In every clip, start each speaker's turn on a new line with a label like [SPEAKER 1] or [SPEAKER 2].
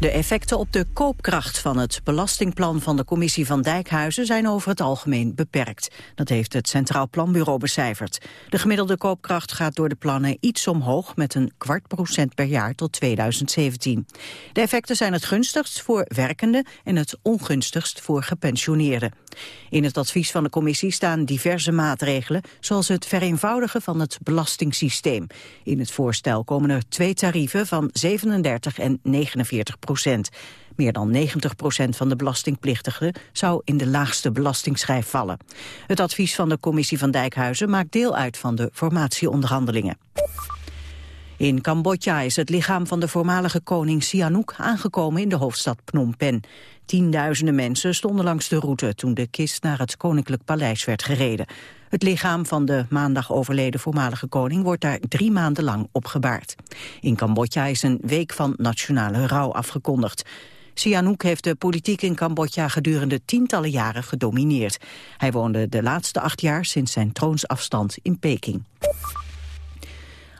[SPEAKER 1] De effecten op de koopkracht van het belastingplan van de commissie van Dijkhuizen zijn over het algemeen beperkt. Dat heeft het Centraal Planbureau becijferd. De gemiddelde koopkracht gaat door de plannen iets omhoog met een kwart procent per jaar tot 2017. De effecten zijn het gunstigst voor werkenden en het ongunstigst voor gepensioneerden. In het advies van de commissie staan diverse maatregelen, zoals het vereenvoudigen van het belastingssysteem. In het voorstel komen er twee tarieven van 37 en 49 procent. Meer dan 90 procent van de belastingplichtigen zou in de laagste belastingsschijf vallen. Het advies van de commissie van Dijkhuizen maakt deel uit van de formatieonderhandelingen. In Cambodja is het lichaam van de voormalige koning Sihanouk aangekomen in de hoofdstad Phnom Penh. Tienduizenden mensen stonden langs de route toen de kist naar het koninklijk paleis werd gereden. Het lichaam van de maandag overleden voormalige koning wordt daar drie maanden lang opgebaard. In Cambodja is een week van nationale rouw afgekondigd. Sihanouk heeft de politiek in Cambodja gedurende tientallen jaren gedomineerd. Hij woonde de laatste acht jaar sinds zijn troonsafstand in Peking.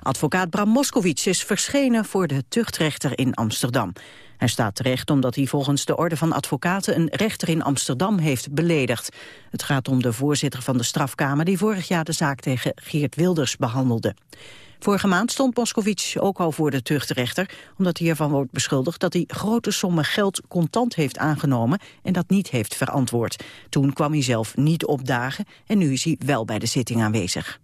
[SPEAKER 1] Advocaat Bram Moskowitz is verschenen voor de tuchtrechter in Amsterdam. Hij staat terecht omdat hij volgens de Orde van Advocaten een rechter in Amsterdam heeft beledigd. Het gaat om de voorzitter van de strafkamer die vorig jaar de zaak tegen Geert Wilders behandelde. Vorige maand stond Moskowitz ook al voor de tuchtrechter... omdat hij ervan wordt beschuldigd dat hij grote sommen geld contant heeft aangenomen... en dat niet heeft verantwoord. Toen kwam hij zelf niet opdagen en nu is hij wel bij de zitting aanwezig.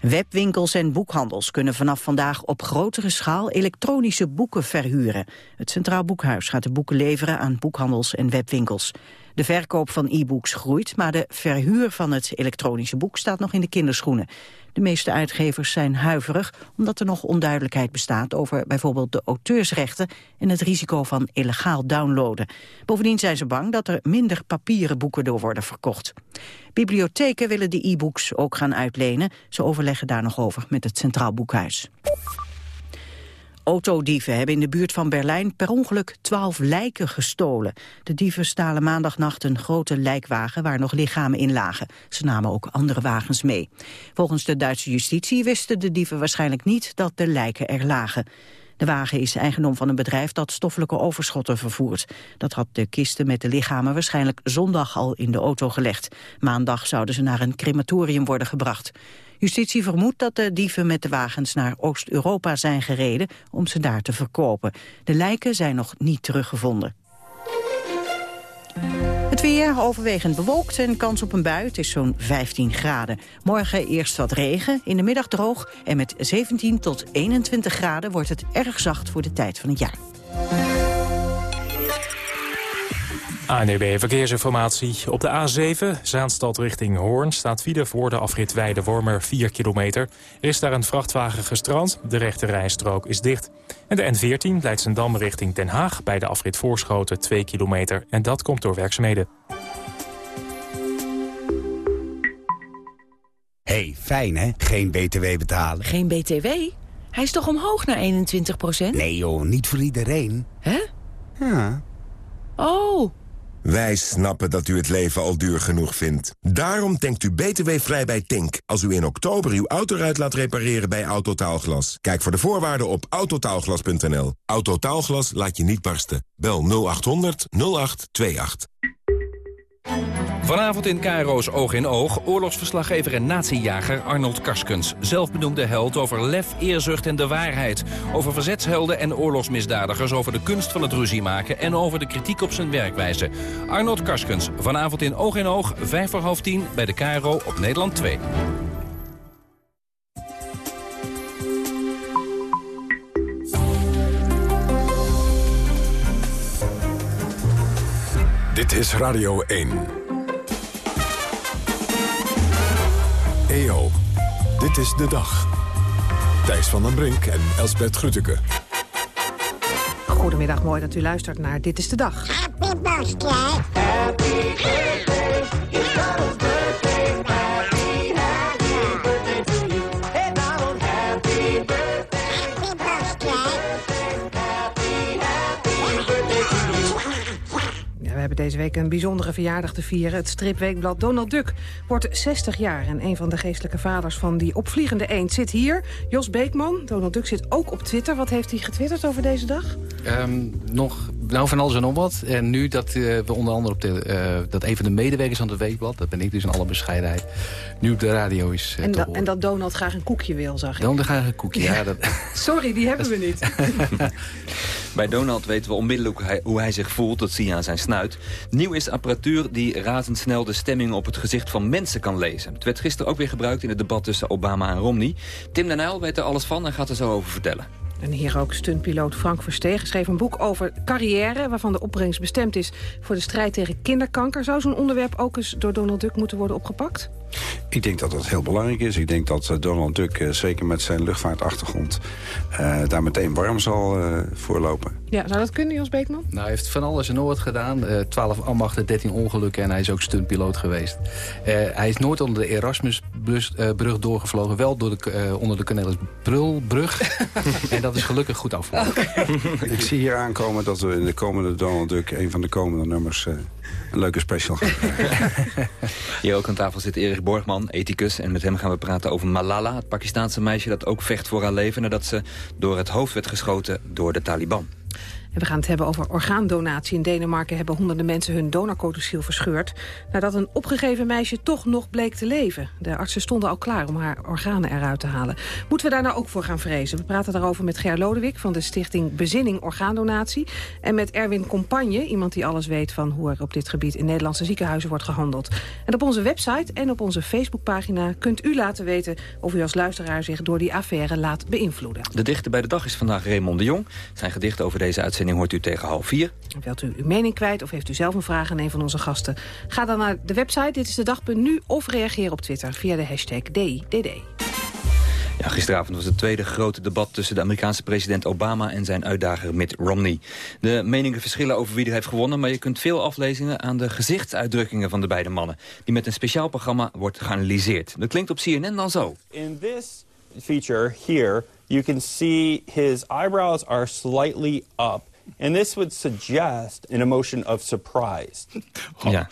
[SPEAKER 1] Webwinkels en boekhandels kunnen vanaf vandaag op grotere schaal elektronische boeken verhuren. Het Centraal Boekhuis gaat de boeken leveren aan boekhandels en webwinkels. De verkoop van e-books groeit, maar de verhuur van het elektronische boek staat nog in de kinderschoenen. De meeste uitgevers zijn huiverig omdat er nog onduidelijkheid bestaat over bijvoorbeeld de auteursrechten en het risico van illegaal downloaden. Bovendien zijn ze bang dat er minder papieren boeken door worden verkocht. Bibliotheken willen de e-books ook gaan uitlenen. Ze overleggen daar nog over met het Centraal Boekhuis. Autodieven hebben in de buurt van Berlijn per ongeluk twaalf lijken gestolen. De dieven stalen maandagnacht een grote lijkwagen waar nog lichamen in lagen. Ze namen ook andere wagens mee. Volgens de Duitse justitie wisten de dieven waarschijnlijk niet dat de lijken er lagen. De wagen is eigendom van een bedrijf dat stoffelijke overschotten vervoert. Dat had de kisten met de lichamen waarschijnlijk zondag al in de auto gelegd. Maandag zouden ze naar een crematorium worden gebracht. Justitie vermoedt dat de dieven met de wagens naar Oost-Europa zijn gereden om ze daar te verkopen. De lijken zijn nog niet teruggevonden. Het weer overwegend bewolkt en kans op een bui. Het is zo'n 15 graden. Morgen eerst wat regen, in de middag droog... en met 17 tot 21 graden wordt het erg zacht voor de tijd van het jaar.
[SPEAKER 2] ANEB Verkeersinformatie. Op de A7, Zaanstad richting Hoorn, staat file voor de afrit Weide-Wormer 4 kilometer. Er is daar een vrachtwagen gestrand, de rechte rijstrook is dicht. En de N14 Leidsendam richting Den Haag bij de afrit Voorschoten 2 kilometer. En dat komt door werkzaamheden.
[SPEAKER 3] hey, fijn hè? Geen BTW betalen.
[SPEAKER 4] Geen BTW? Hij is toch omhoog naar 21%
[SPEAKER 3] Nee joh, niet voor iedereen.
[SPEAKER 4] Hè?
[SPEAKER 3] Ja.
[SPEAKER 4] Oh,
[SPEAKER 5] wij snappen dat u het leven al duur genoeg vindt. Daarom denkt u btw-vrij bij Tink... als u in oktober uw autoruit laat repareren bij Autotaalglas. Kijk voor de voorwaarden op autotaalglas.nl. Autotaalglas laat je niet barsten. Bel 0800 0828.
[SPEAKER 6] Vanavond in Cairo's Oog in Oog, oorlogsverslaggever en natiejager Arnold Karskens. Zelfbenoemde held over lef, eerzucht en de waarheid. Over verzetshelden en oorlogsmisdadigers, over de kunst van het ruzie maken... en over de kritiek op zijn werkwijze. Arnold Karskens, vanavond in Oog in Oog, vijf voor half tien... bij de Cairo op Nederland 2.
[SPEAKER 7] Dit is Radio 1. EO, dit is de dag. Thijs van den Brink en Elsbert Grütke.
[SPEAKER 8] Goedemiddag, mooi dat u luistert naar Dit is de Dag.
[SPEAKER 9] Happy birthday. Happy birthday.
[SPEAKER 8] Hebben deze week een bijzondere verjaardag te vieren. Het stripweekblad Donald Duck wordt 60 jaar. En een van de geestelijke vaders van die opvliegende eend zit hier. Jos Beekman. Donald Duck zit ook op Twitter. Wat heeft hij getwitterd over deze dag?
[SPEAKER 10] Ehm, nog, nou van alles en nog wat. En nu dat eh, we onder andere op de, eh, dat een van de medewerkers van het Weekblad... dat ben ik dus in alle bescheidenheid, nu op de radio is eh,
[SPEAKER 8] En, da- en dat Donald graag een koekje wil, zag ik.
[SPEAKER 10] Dan ga ik een koekje. Ja. dat,
[SPEAKER 8] Sorry, die hebben we niet.
[SPEAKER 11] Bij Donald weten we onmiddellijk hoe hij, zich voelt. Dat zie je aan zijn snuit. Nieuw is apparatuur die razendsnel de stemming op het gezicht van mensen kan lezen. Het werd gisteren ook weer gebruikt in het debat tussen Obama en Romney. Tim den weet er alles van en gaat er zo over vertellen.
[SPEAKER 8] En hier ook stuntpiloot Frank Verstegen schreef een boek over carrière... waarvan de opbrengst bestemd is voor de strijd tegen kinderkanker. Zou zo'n onderwerp ook eens door Donald Duck moeten worden opgepakt?
[SPEAKER 12] Ik denk dat dat heel belangrijk is. Ik denk dat eh, Donald Duck, eh, zeker met zijn luchtvaartachtergrond... eh, daar meteen warm zal voorlopen.
[SPEAKER 8] Ja, zou dat kunnen, Jos Beekman?
[SPEAKER 10] nou, hij heeft van alles en nog wat gedaan. Eh 12 ambachten, 13 ongelukken en hij is ook stuntpiloot geweest. Eh, hij is nooit onder de Erasmusbrug doorgevlogen. Wel door de, eh, onder de Cornelis Brulbrug. en dat is gelukkig goed afgelopen.
[SPEAKER 12] Ik zie hier aankomen dat we in de komende Donald Duck... een van de komende nummers eh, een leuke special gaan krijgen.
[SPEAKER 11] Hier ook aan tafel zit Erik Borgman, ethicus. En met hem gaan we praten over Malala, het Pakistaanse meisje... dat ook vecht voor haar leven nadat ze door het hoofd werd geschoten door de Taliban.
[SPEAKER 8] En we gaan het hebben over orgaandonatie. In Denemarken hebben honderden mensen hun donorcodiciel verscheurd... nadat een opgegeven meisje toch nog bleek te leven. De artsen stonden al klaar om haar organen eruit te halen. Moeten we daar nou ook voor gaan vrezen? We praten daarover met Ger Lodewijk van de stichting Bezinning Orgaandonatie... en met Erwin Compagne, iemand die alles weet van hoe er op dit gebied... in Nederlandse ziekenhuizen wordt gehandeld. En op onze website en op onze Facebookpagina kunt u laten weten... of u als luisteraar zich door die affaire laat beïnvloeden.
[SPEAKER 11] De dichter bij de dag is vandaag Raymond de Jong. Zijn gedicht over deze uitzending hoort u tegen half vier.
[SPEAKER 8] Wilt u uw mening kwijt of heeft u zelf een vraag aan een van onze gasten? Ga dan naar de website Dit is de Dag.nu of reageer op Twitter via de hashtag DDD.
[SPEAKER 11] Ja, gisteravond was het tweede grote debat tussen de Amerikaanse president Obama en zijn uitdager Mitt Romney. De meningen verschillen over wie er heeft gewonnen, maar je kunt veel aflezen aan de gezichtsuitdrukkingen van de beide mannen, die met een speciaal programma wordt geanalyseerd. Dat klinkt op CNN dan zo.
[SPEAKER 13] In this feature here, you can see his eyebrows are slightly up. And this would suggest an emotion of surprise.
[SPEAKER 11] Ja.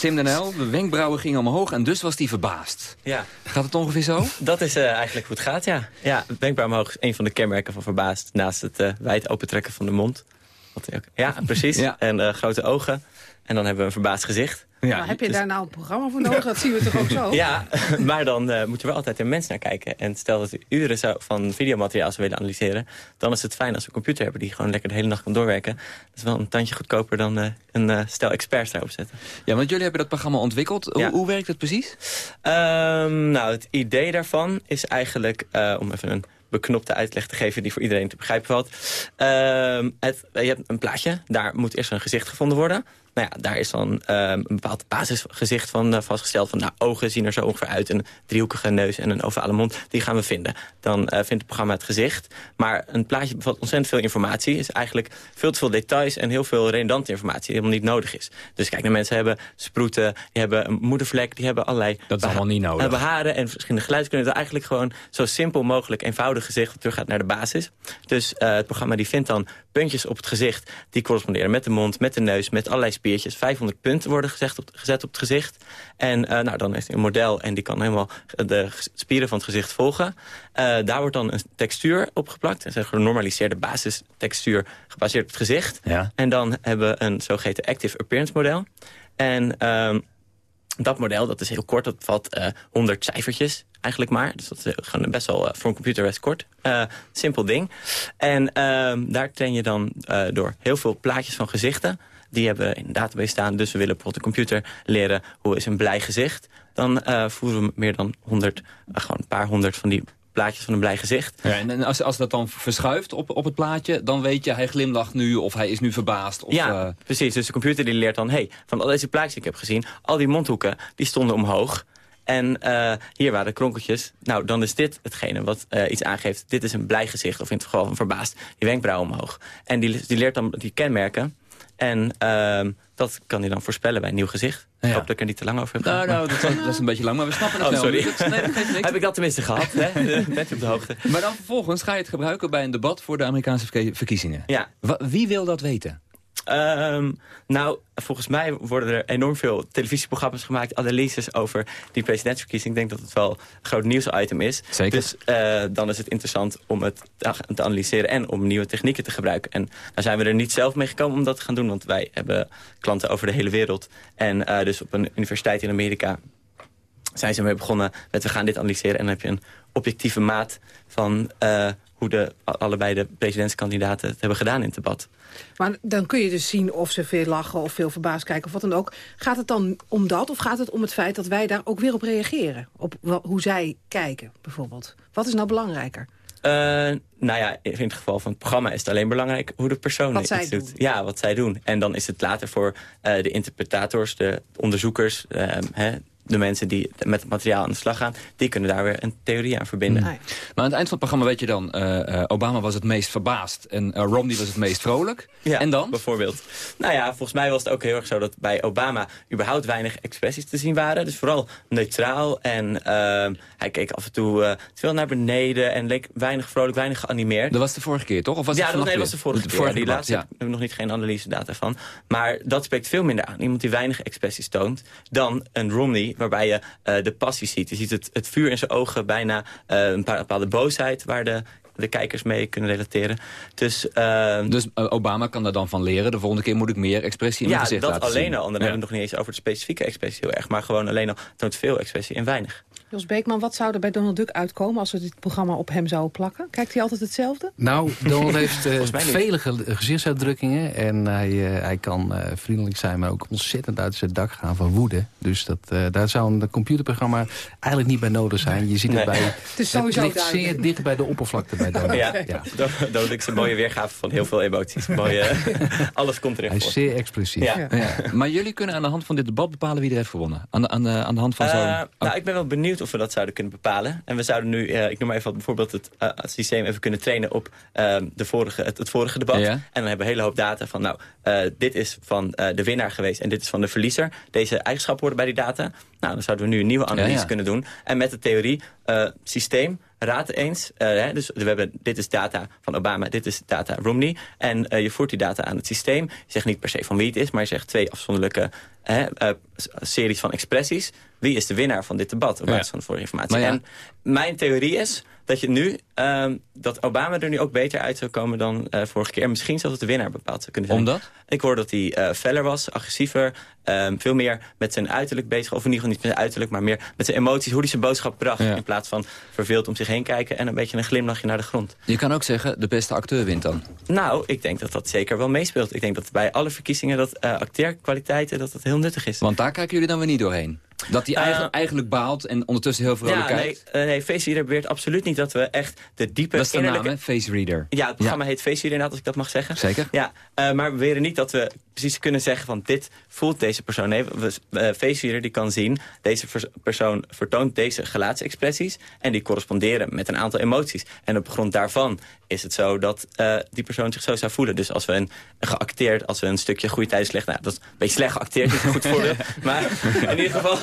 [SPEAKER 11] Tim den de wenkbrauwen gingen omhoog en dus was hij verbaasd.
[SPEAKER 14] Ja.
[SPEAKER 11] Gaat het ongeveer zo?
[SPEAKER 14] Dat is eh, eigenlijk hoe het gaat, ja. Ja, wenkbrauw omhoog is een van de kenmerken van verbaasd. Naast het eh, wijd opentrekken van de mond. Wat ja, precies.
[SPEAKER 11] Ja.
[SPEAKER 14] En eh, grote ogen. En dan hebben we een verbaasd gezicht.
[SPEAKER 8] Maar heb je daar nou een programma voor nodig? Dat zien we toch ook zo?
[SPEAKER 14] Ja, maar dan eh, moet er wel altijd een mens naar kijken. En stel dat we uren zou, van videomateriaal zou willen analyseren... dan is het fijn als we een computer hebben die gewoon lekker de hele nacht kan doorwerken. Dat is wel een tandje goedkoper dan eh, een eh, stel experts daarop zetten.
[SPEAKER 11] Ja, want jullie hebben dat programma ontwikkeld. Hoe,
[SPEAKER 14] Ja.
[SPEAKER 11] hoe werkt het precies?
[SPEAKER 14] Ehm, nou, het idee daarvan is eigenlijk, eh, om even een beknopte uitleg te geven die voor iedereen te begrijpen valt. Ehm, het, je hebt een plaatje, daar moet eerst een gezicht gevonden worden. Nou ja, daar is dan ehm, een bepaald basisgezicht van eh, vastgesteld. Van nou, ogen zien er zo ongeveer uit. Een driehoekige neus en een ovale mond. Die gaan we vinden. Dan eh, vindt het programma het gezicht. Maar een plaatje bevat ontzettend veel informatie. Is eigenlijk veel te veel details en heel veel redundante informatie. Die helemaal niet nodig is. Dus kijk, de mensen hebben sproeten. Die hebben een moedervlek. Die hebben allerlei...
[SPEAKER 15] Dat is allemaal niet nodig.
[SPEAKER 14] Hebben haren en verschillende geluidskunden. Het eigenlijk gewoon zo simpel mogelijk eenvoudig gezicht. Dat teruggaat naar de basis. Dus eh, het programma die vindt dan puntjes op het gezicht. Die corresponderen met de mond, met de neus, met allerlei spiertjes. 500 punten worden gezegd op, gezet op het gezicht. En eh, nou, dan heeft hij een model en die kan helemaal de spieren van het gezicht volgen. Eh, daar wordt dan een textuur opgeplakt. Een genormaliseerde basistextuur gebaseerd op het gezicht.
[SPEAKER 15] Ja.
[SPEAKER 14] En dan hebben we een zogeheten active appearance model. En ehm, dat model, dat is heel kort, dat eh 100 cijfertjes eigenlijk maar. Dus dat is eh, gewoon best wel eh, voor een computer best kort. Eh, simpel ding. En ehm, daar train je dan eh, door heel veel plaatjes van gezichten. Die hebben we in een database staan. Dus we willen bijvoorbeeld de computer leren hoe is een blij gezicht. Dan eh, voeren we meer dan 100, eh, gewoon een paar honderd van die plaatjes van een blij gezicht.
[SPEAKER 11] Ja, en als, als dat dan verschuift op, op het plaatje, dan weet je hij glimlacht nu of hij is nu verbaasd. Of,
[SPEAKER 14] ja,
[SPEAKER 11] eh,
[SPEAKER 14] precies. Dus de computer die leert dan... hey, van al deze plaatjes die ik heb gezien... al die mondhoeken, die stonden omhoog. En hier waren kronkeltjes. Nou, dan is dit hetgene wat iets aangeeft. Dit is een blij gezicht, of in het geval van verbaasd. Die wenkbrauw omhoog. En die, die leert dan die kenmerken. En ehm, dat kan hij dan voorspellen bij een nieuw gezicht. Ik hoop dat ik er niet te lang over heb
[SPEAKER 11] nou, nou, dat, dat is een beetje lang, maar we snappen het
[SPEAKER 14] Oh,
[SPEAKER 11] wel.
[SPEAKER 14] sorry.
[SPEAKER 11] Dat- nee, dat geeft niks.
[SPEAKER 14] Heb ik dat tenminste gehad, hè? Bent u op de hoogte.
[SPEAKER 11] Maar dan vervolgens ga je het gebruiken bij een debat voor de Amerikaanse verkie- verkiezingen.
[SPEAKER 14] Ja.
[SPEAKER 11] Wie wil dat weten?
[SPEAKER 14] Ehm, nou, volgens mij worden er enorm veel televisieprogramma's gemaakt... analyses over die presidentsverkiezing. Ik denk dat het wel een groot nieuwsitem is.
[SPEAKER 11] Zeker.
[SPEAKER 14] Dus eh, dan is het interessant om het te analyseren... en om nieuwe technieken te gebruiken. En daar zijn we er niet zelf mee gekomen om dat te gaan doen... want wij hebben klanten over de hele wereld. En eh, dus op een universiteit in Amerika zijn ze mee begonnen met... we gaan dit analyseren en dan heb je een objectieve maat van... eh, hoe de, allebei de presidentskandidaten het hebben gedaan in het debat.
[SPEAKER 8] Maar dan kun je dus zien of ze veel lachen of veel verbaasd kijken of wat dan ook. Gaat het dan om dat of gaat het om het feit dat wij daar ook weer op reageren? Op hoe zij kijken bijvoorbeeld. Wat is nou belangrijker?
[SPEAKER 14] Eh, nou ja, in het geval van het programma is het alleen belangrijk hoe de persoon
[SPEAKER 8] Wat zij
[SPEAKER 14] doet. Ja, wat zij doen. En dan is het later voor eh, de interpretators, de onderzoekers, eh, hè, de mensen die met het materiaal aan de slag gaan, die kunnen daar weer een theorie aan verbinden.
[SPEAKER 11] Maar aan het eind van het programma weet je dan... eh, eh, Obama was het meest verbaasd en eh, Romney was het meest vrolijk.
[SPEAKER 14] Ja,
[SPEAKER 11] en dan?
[SPEAKER 14] bijvoorbeeld. Nou ja, volgens mij was het ook heel erg zo dat bij Obama überhaupt weinig expressies te zien waren. Dus vooral neutraal en ehm, hij keek af en toe te veel naar beneden en leek weinig vrolijk, weinig geanimeerd.
[SPEAKER 11] Dat was de vorige keer, toch? Of was
[SPEAKER 14] ja,
[SPEAKER 11] het
[SPEAKER 14] dat, nee, dat was de vorige
[SPEAKER 11] De
[SPEAKER 14] keer.
[SPEAKER 11] vorige
[SPEAKER 14] die laatste
[SPEAKER 11] ja.
[SPEAKER 14] hebben we nog niet geen analyse data van. Maar dat spreekt veel minder aan. Iemand die weinig expressies toont dan een Romney waarbij je eh, de passie ziet. Je ziet het, het vuur in zijn ogen, bijna eh, een bepaalde boosheid waar de, de kijkers mee kunnen relateren. Dus, ehm,
[SPEAKER 11] Dus eh, Obama kan daar dan van leren. De volgende keer moet ik meer expressie in mijn
[SPEAKER 14] ja,
[SPEAKER 11] gezicht
[SPEAKER 14] dat
[SPEAKER 11] laten
[SPEAKER 14] alleen
[SPEAKER 11] zien.
[SPEAKER 14] al. En dan
[SPEAKER 11] Ja.
[SPEAKER 14] hebben we het nog niet eens over de specifieke expressie heel erg. Maar gewoon alleen al toont veel expressie en weinig.
[SPEAKER 8] Jos Beekman, wat zou er bij Donald Duck uitkomen als we dit programma op hem zouden plakken? Kijkt hij altijd hetzelfde?
[SPEAKER 10] Nou, Donald heeft eh,
[SPEAKER 14] niet.
[SPEAKER 10] vele ge- gezichtsuitdrukkingen. En hij, eh, hij kan eh, vriendelijk zijn, maar ook ontzettend uit zijn dak gaan van woede. Dus dat, eh, daar zou een computerprogramma eigenlijk niet bij nodig zijn. Je ziet het
[SPEAKER 14] Nee.
[SPEAKER 10] bij...
[SPEAKER 8] Het is sowieso
[SPEAKER 10] ligt
[SPEAKER 8] duidelijk.
[SPEAKER 10] zeer dicht bij de oppervlakte bij Donald.
[SPEAKER 14] Ja, dat is een mooie weergave van heel veel emoties. Mooie, alles komt erin
[SPEAKER 10] Hij is
[SPEAKER 14] voor.
[SPEAKER 10] zeer expressief.
[SPEAKER 14] Ja.
[SPEAKER 11] Ja. Maar jullie kunnen aan de hand van dit debat bepalen wie er heeft gewonnen. Aan de, aan de, aan de hand van
[SPEAKER 14] Eh,
[SPEAKER 11] zo'n...
[SPEAKER 14] nou, ik ben wel benieuwd of we dat zouden kunnen bepalen. En we zouden nu, eh, ik noem maar even bijvoorbeeld het, eh, het systeem even kunnen trainen op eh, de vorige, het, het vorige debat.
[SPEAKER 11] Ja.
[SPEAKER 14] En dan hebben we een hele hoop data van, nou, eh, dit is van de winnaar geweest en dit is van de verliezer. Deze eigenschappen worden bij die data. Nou, dan zouden we nu een nieuwe analyse
[SPEAKER 11] Ja, ja.
[SPEAKER 14] kunnen doen. En met de theorie, systeem, raad eens. eh, hè, dus we hebben, dit is data van Obama, dit is data Romney. En eh, je voert die data aan het systeem. Je zegt niet per se van wie het is, maar je zegt twee afzonderlijke hè, eh, series van expressies. Wie is de winnaar van dit debat op
[SPEAKER 11] Ja.
[SPEAKER 14] basis van de vorige informatie?
[SPEAKER 11] Ja.
[SPEAKER 14] En mijn theorie is dat je nu ehm, dat Obama er nu ook beter uit zou komen dan eh, vorige keer. En misschien zelfs dat de winnaar bepaald zou kunnen zijn.
[SPEAKER 11] Omdat?
[SPEAKER 14] Ik hoorde dat hij eh, feller was, agressiever, ehm, veel meer met zijn uiterlijk bezig. Of in ieder geval niet met zijn uiterlijk, maar meer met zijn emoties. Hoe hij zijn boodschap bracht.
[SPEAKER 11] Ja.
[SPEAKER 14] In plaats van verveeld om zich heen kijken en een beetje een glimlachje naar de grond.
[SPEAKER 11] Je kan ook zeggen, de beste acteur wint dan.
[SPEAKER 14] Nou, ik denk dat dat zeker wel meespeelt. Ik denk dat bij alle verkiezingen dat eh acteerkwaliteiten dat dat heel nuttig is.
[SPEAKER 11] Want daar kijken jullie dan weer niet doorheen. Dat hij
[SPEAKER 14] Eh,
[SPEAKER 11] eigenlijk, eigenlijk baalt en ondertussen heel vrolijk
[SPEAKER 14] ja, nee, eh, nee, Face Reader beweert absoluut niet dat we echt de diepe
[SPEAKER 11] Dat is de naam,
[SPEAKER 14] innerlijke...
[SPEAKER 11] hè? Face Reader.
[SPEAKER 14] Ja, het programma heet Face Reader inderdaad, als ik dat mag zeggen.
[SPEAKER 11] Zeker.
[SPEAKER 14] Ja, eh, maar we beweren niet dat we precies kunnen zeggen van dit voelt deze persoon. Nee, we, Face Reader die kan zien, deze vers- persoon vertoont deze gelaatsexpressies en die corresponderen met een aantal emoties. En op grond daarvan is het zo dat die persoon zich zo zou voelen. Dus als we een, een geacteerd, als we een stukje goede tijden slecht, nou, dat is een beetje slecht geacteerd, niet een goed voorbeeld. maar in ieder geval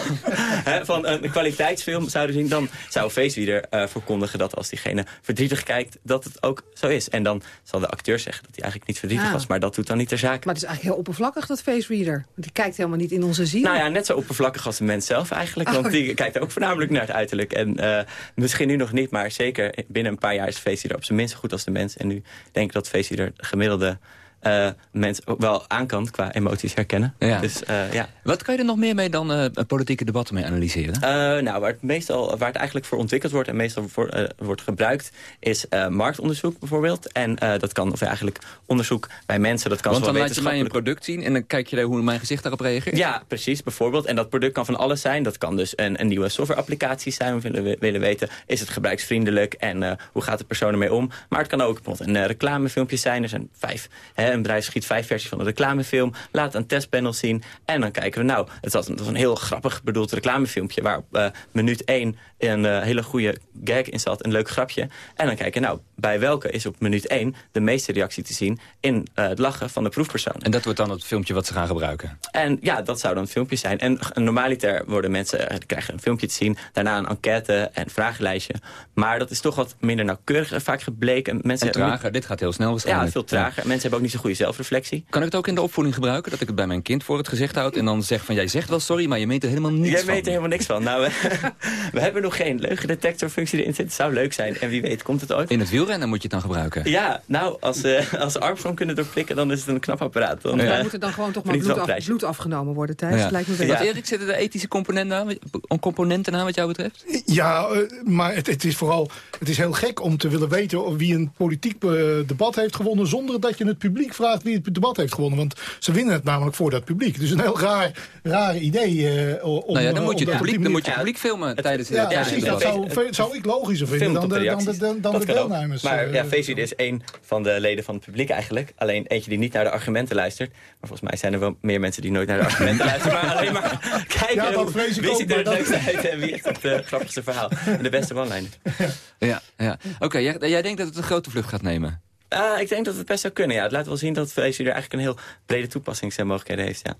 [SPEAKER 14] van een kwaliteitsfilm zouden zien, dan zou Face Reader eh, verkondigen dat als diegene verdrietig kijkt, dat het ook zo is. En dan zal de acteur zeggen dat hij eigenlijk niet verdrietig
[SPEAKER 8] Ah.
[SPEAKER 14] was, maar dat doet dan niet ter zake.
[SPEAKER 8] Maar het is eigenlijk heel oppervlakkig, dat face reader. Want die kijkt helemaal niet in onze ziel.
[SPEAKER 14] Nou ja, net zo oppervlakkig als de mens zelf eigenlijk. Want
[SPEAKER 8] Oh.
[SPEAKER 14] die kijkt ook voornamelijk naar het uiterlijk. En eh, misschien nu nog niet, maar zeker binnen een paar jaar is Face op zijn minst zo goed als de mens. En nu denk ik dat Face de gemiddelde eh, mens ook wel aan kan qua emoties herkennen.
[SPEAKER 11] Ja.
[SPEAKER 14] Dus eh, ja.
[SPEAKER 11] Wat kan je er nog meer mee dan eh, politieke debatten mee analyseren?
[SPEAKER 14] Nou, waar het, meestal, waar het eigenlijk voor ontwikkeld wordt en meestal voor, wordt gebruikt, is marktonderzoek bijvoorbeeld. En dat kan, of eigenlijk onderzoek bij mensen, dat kan
[SPEAKER 11] Want dan laat je mij een product zien en dan kijk je naar hoe mijn gezicht daarop reageert.
[SPEAKER 14] Ja, precies, bijvoorbeeld. En dat product kan van alles zijn. Dat kan dus een, een nieuwe softwareapplicatie zijn. We willen, willen weten, is het gebruiksvriendelijk en hoe gaat de persoon ermee om? Maar het kan ook bijvoorbeeld een reclamefilmpje zijn. Er zijn vijf, hè, een bedrijf schiet vijf versies van een reclamefilm. Laat een testpanel zien. En dan kijken we, nou, het was een, het was een heel grappig bedoeld reclamefilmpje... waar op eh, minuut één een eh, hele goede gag in zat, een leuk grapje. En dan kijken, nou, bij welke is op minuut één de meeste reactie te zien... in eh, het lachen van de proefpersoon.
[SPEAKER 11] En dat wordt dan het filmpje wat ze gaan gebruiken.
[SPEAKER 14] En ja, dat zou dan het filmpje zijn. En normaliter worden mensen, krijgen een filmpje te zien... daarna een enquête en vragenlijstje. Maar dat is toch wat minder nauwkeurig vaak gebleken. Mensen
[SPEAKER 11] En trager, dit gaat heel snel
[SPEAKER 14] Ja,
[SPEAKER 11] waarschijnlijk.
[SPEAKER 14] veel trager. Mensen hebben ook niet zo goede zelfreflectie.
[SPEAKER 11] Kan ik het ook in de opvoeding gebruiken? Dat ik het bij mijn kind voor het gezicht houd en dan zeg van... jij zegt wel sorry, maar je meent er helemaal niets
[SPEAKER 14] Jij
[SPEAKER 11] van.
[SPEAKER 14] weet er helemaal niks van. Nou, we hebben nog geen leugendetectorfunctie erin zitten. zou leuk zijn. En wie weet komt het ooit.
[SPEAKER 11] In het wielrennen moet je het dan gebruiken.
[SPEAKER 14] Ja, nou, als, uh, als Armstrong kunnen doorprikken, dan is het een knap apparaat. Dan,
[SPEAKER 8] Dan
[SPEAKER 14] uh,
[SPEAKER 8] moet er dan gewoon toch maar bloed, af, bloed afgenomen worden, Thijs. Lijkt me.
[SPEAKER 11] Wat, Erik, zitten er ethische componenten aan, componenten aan wat jou betreft?
[SPEAKER 15] Ja, eh, maar het, het is vooral het is heel gek om te willen weten wie een politiek eh, debat heeft gewonnen... zonder dat je het publiek vraagt wie het debat heeft gewonnen. Want ze winnen het namelijk voor dat publiek. Dus een heel raar, raar idee eh, om...
[SPEAKER 11] nou ja, dan
[SPEAKER 15] eh,
[SPEAKER 11] moet je het publiek, dan moet je publiek filmen tijdens,
[SPEAKER 15] Ja,
[SPEAKER 11] tijdens
[SPEAKER 15] precies,
[SPEAKER 11] het
[SPEAKER 15] dat
[SPEAKER 11] debat.
[SPEAKER 15] zou, zou ik logischer vinden dan de, dan de, dan de
[SPEAKER 14] kan ook.
[SPEAKER 15] deelnemers.
[SPEAKER 14] Maar
[SPEAKER 15] eh,
[SPEAKER 14] ja, Faceit is één van de leden van het publiek eigenlijk. Alleen eentje die niet naar de argumenten luistert. Maar volgens mij zijn er wel meer mensen die nooit naar de argumenten luisteren. Maar alleen maar kijken
[SPEAKER 15] Ja, dat vrees ik
[SPEAKER 14] wie ziet er het leukste uit en wie heeft het grappigste verhaal. En de beste one-liner.
[SPEAKER 11] Ja, ja. Oké, jij, jij denkt dat het een grote vlucht gaat nemen?
[SPEAKER 14] Ah, ik denk dat het best zou kunnen. Ja. Het laat wel zien dat Faceit er eigenlijk een heel brede toepassingsmogelijkheden heeft. Ja.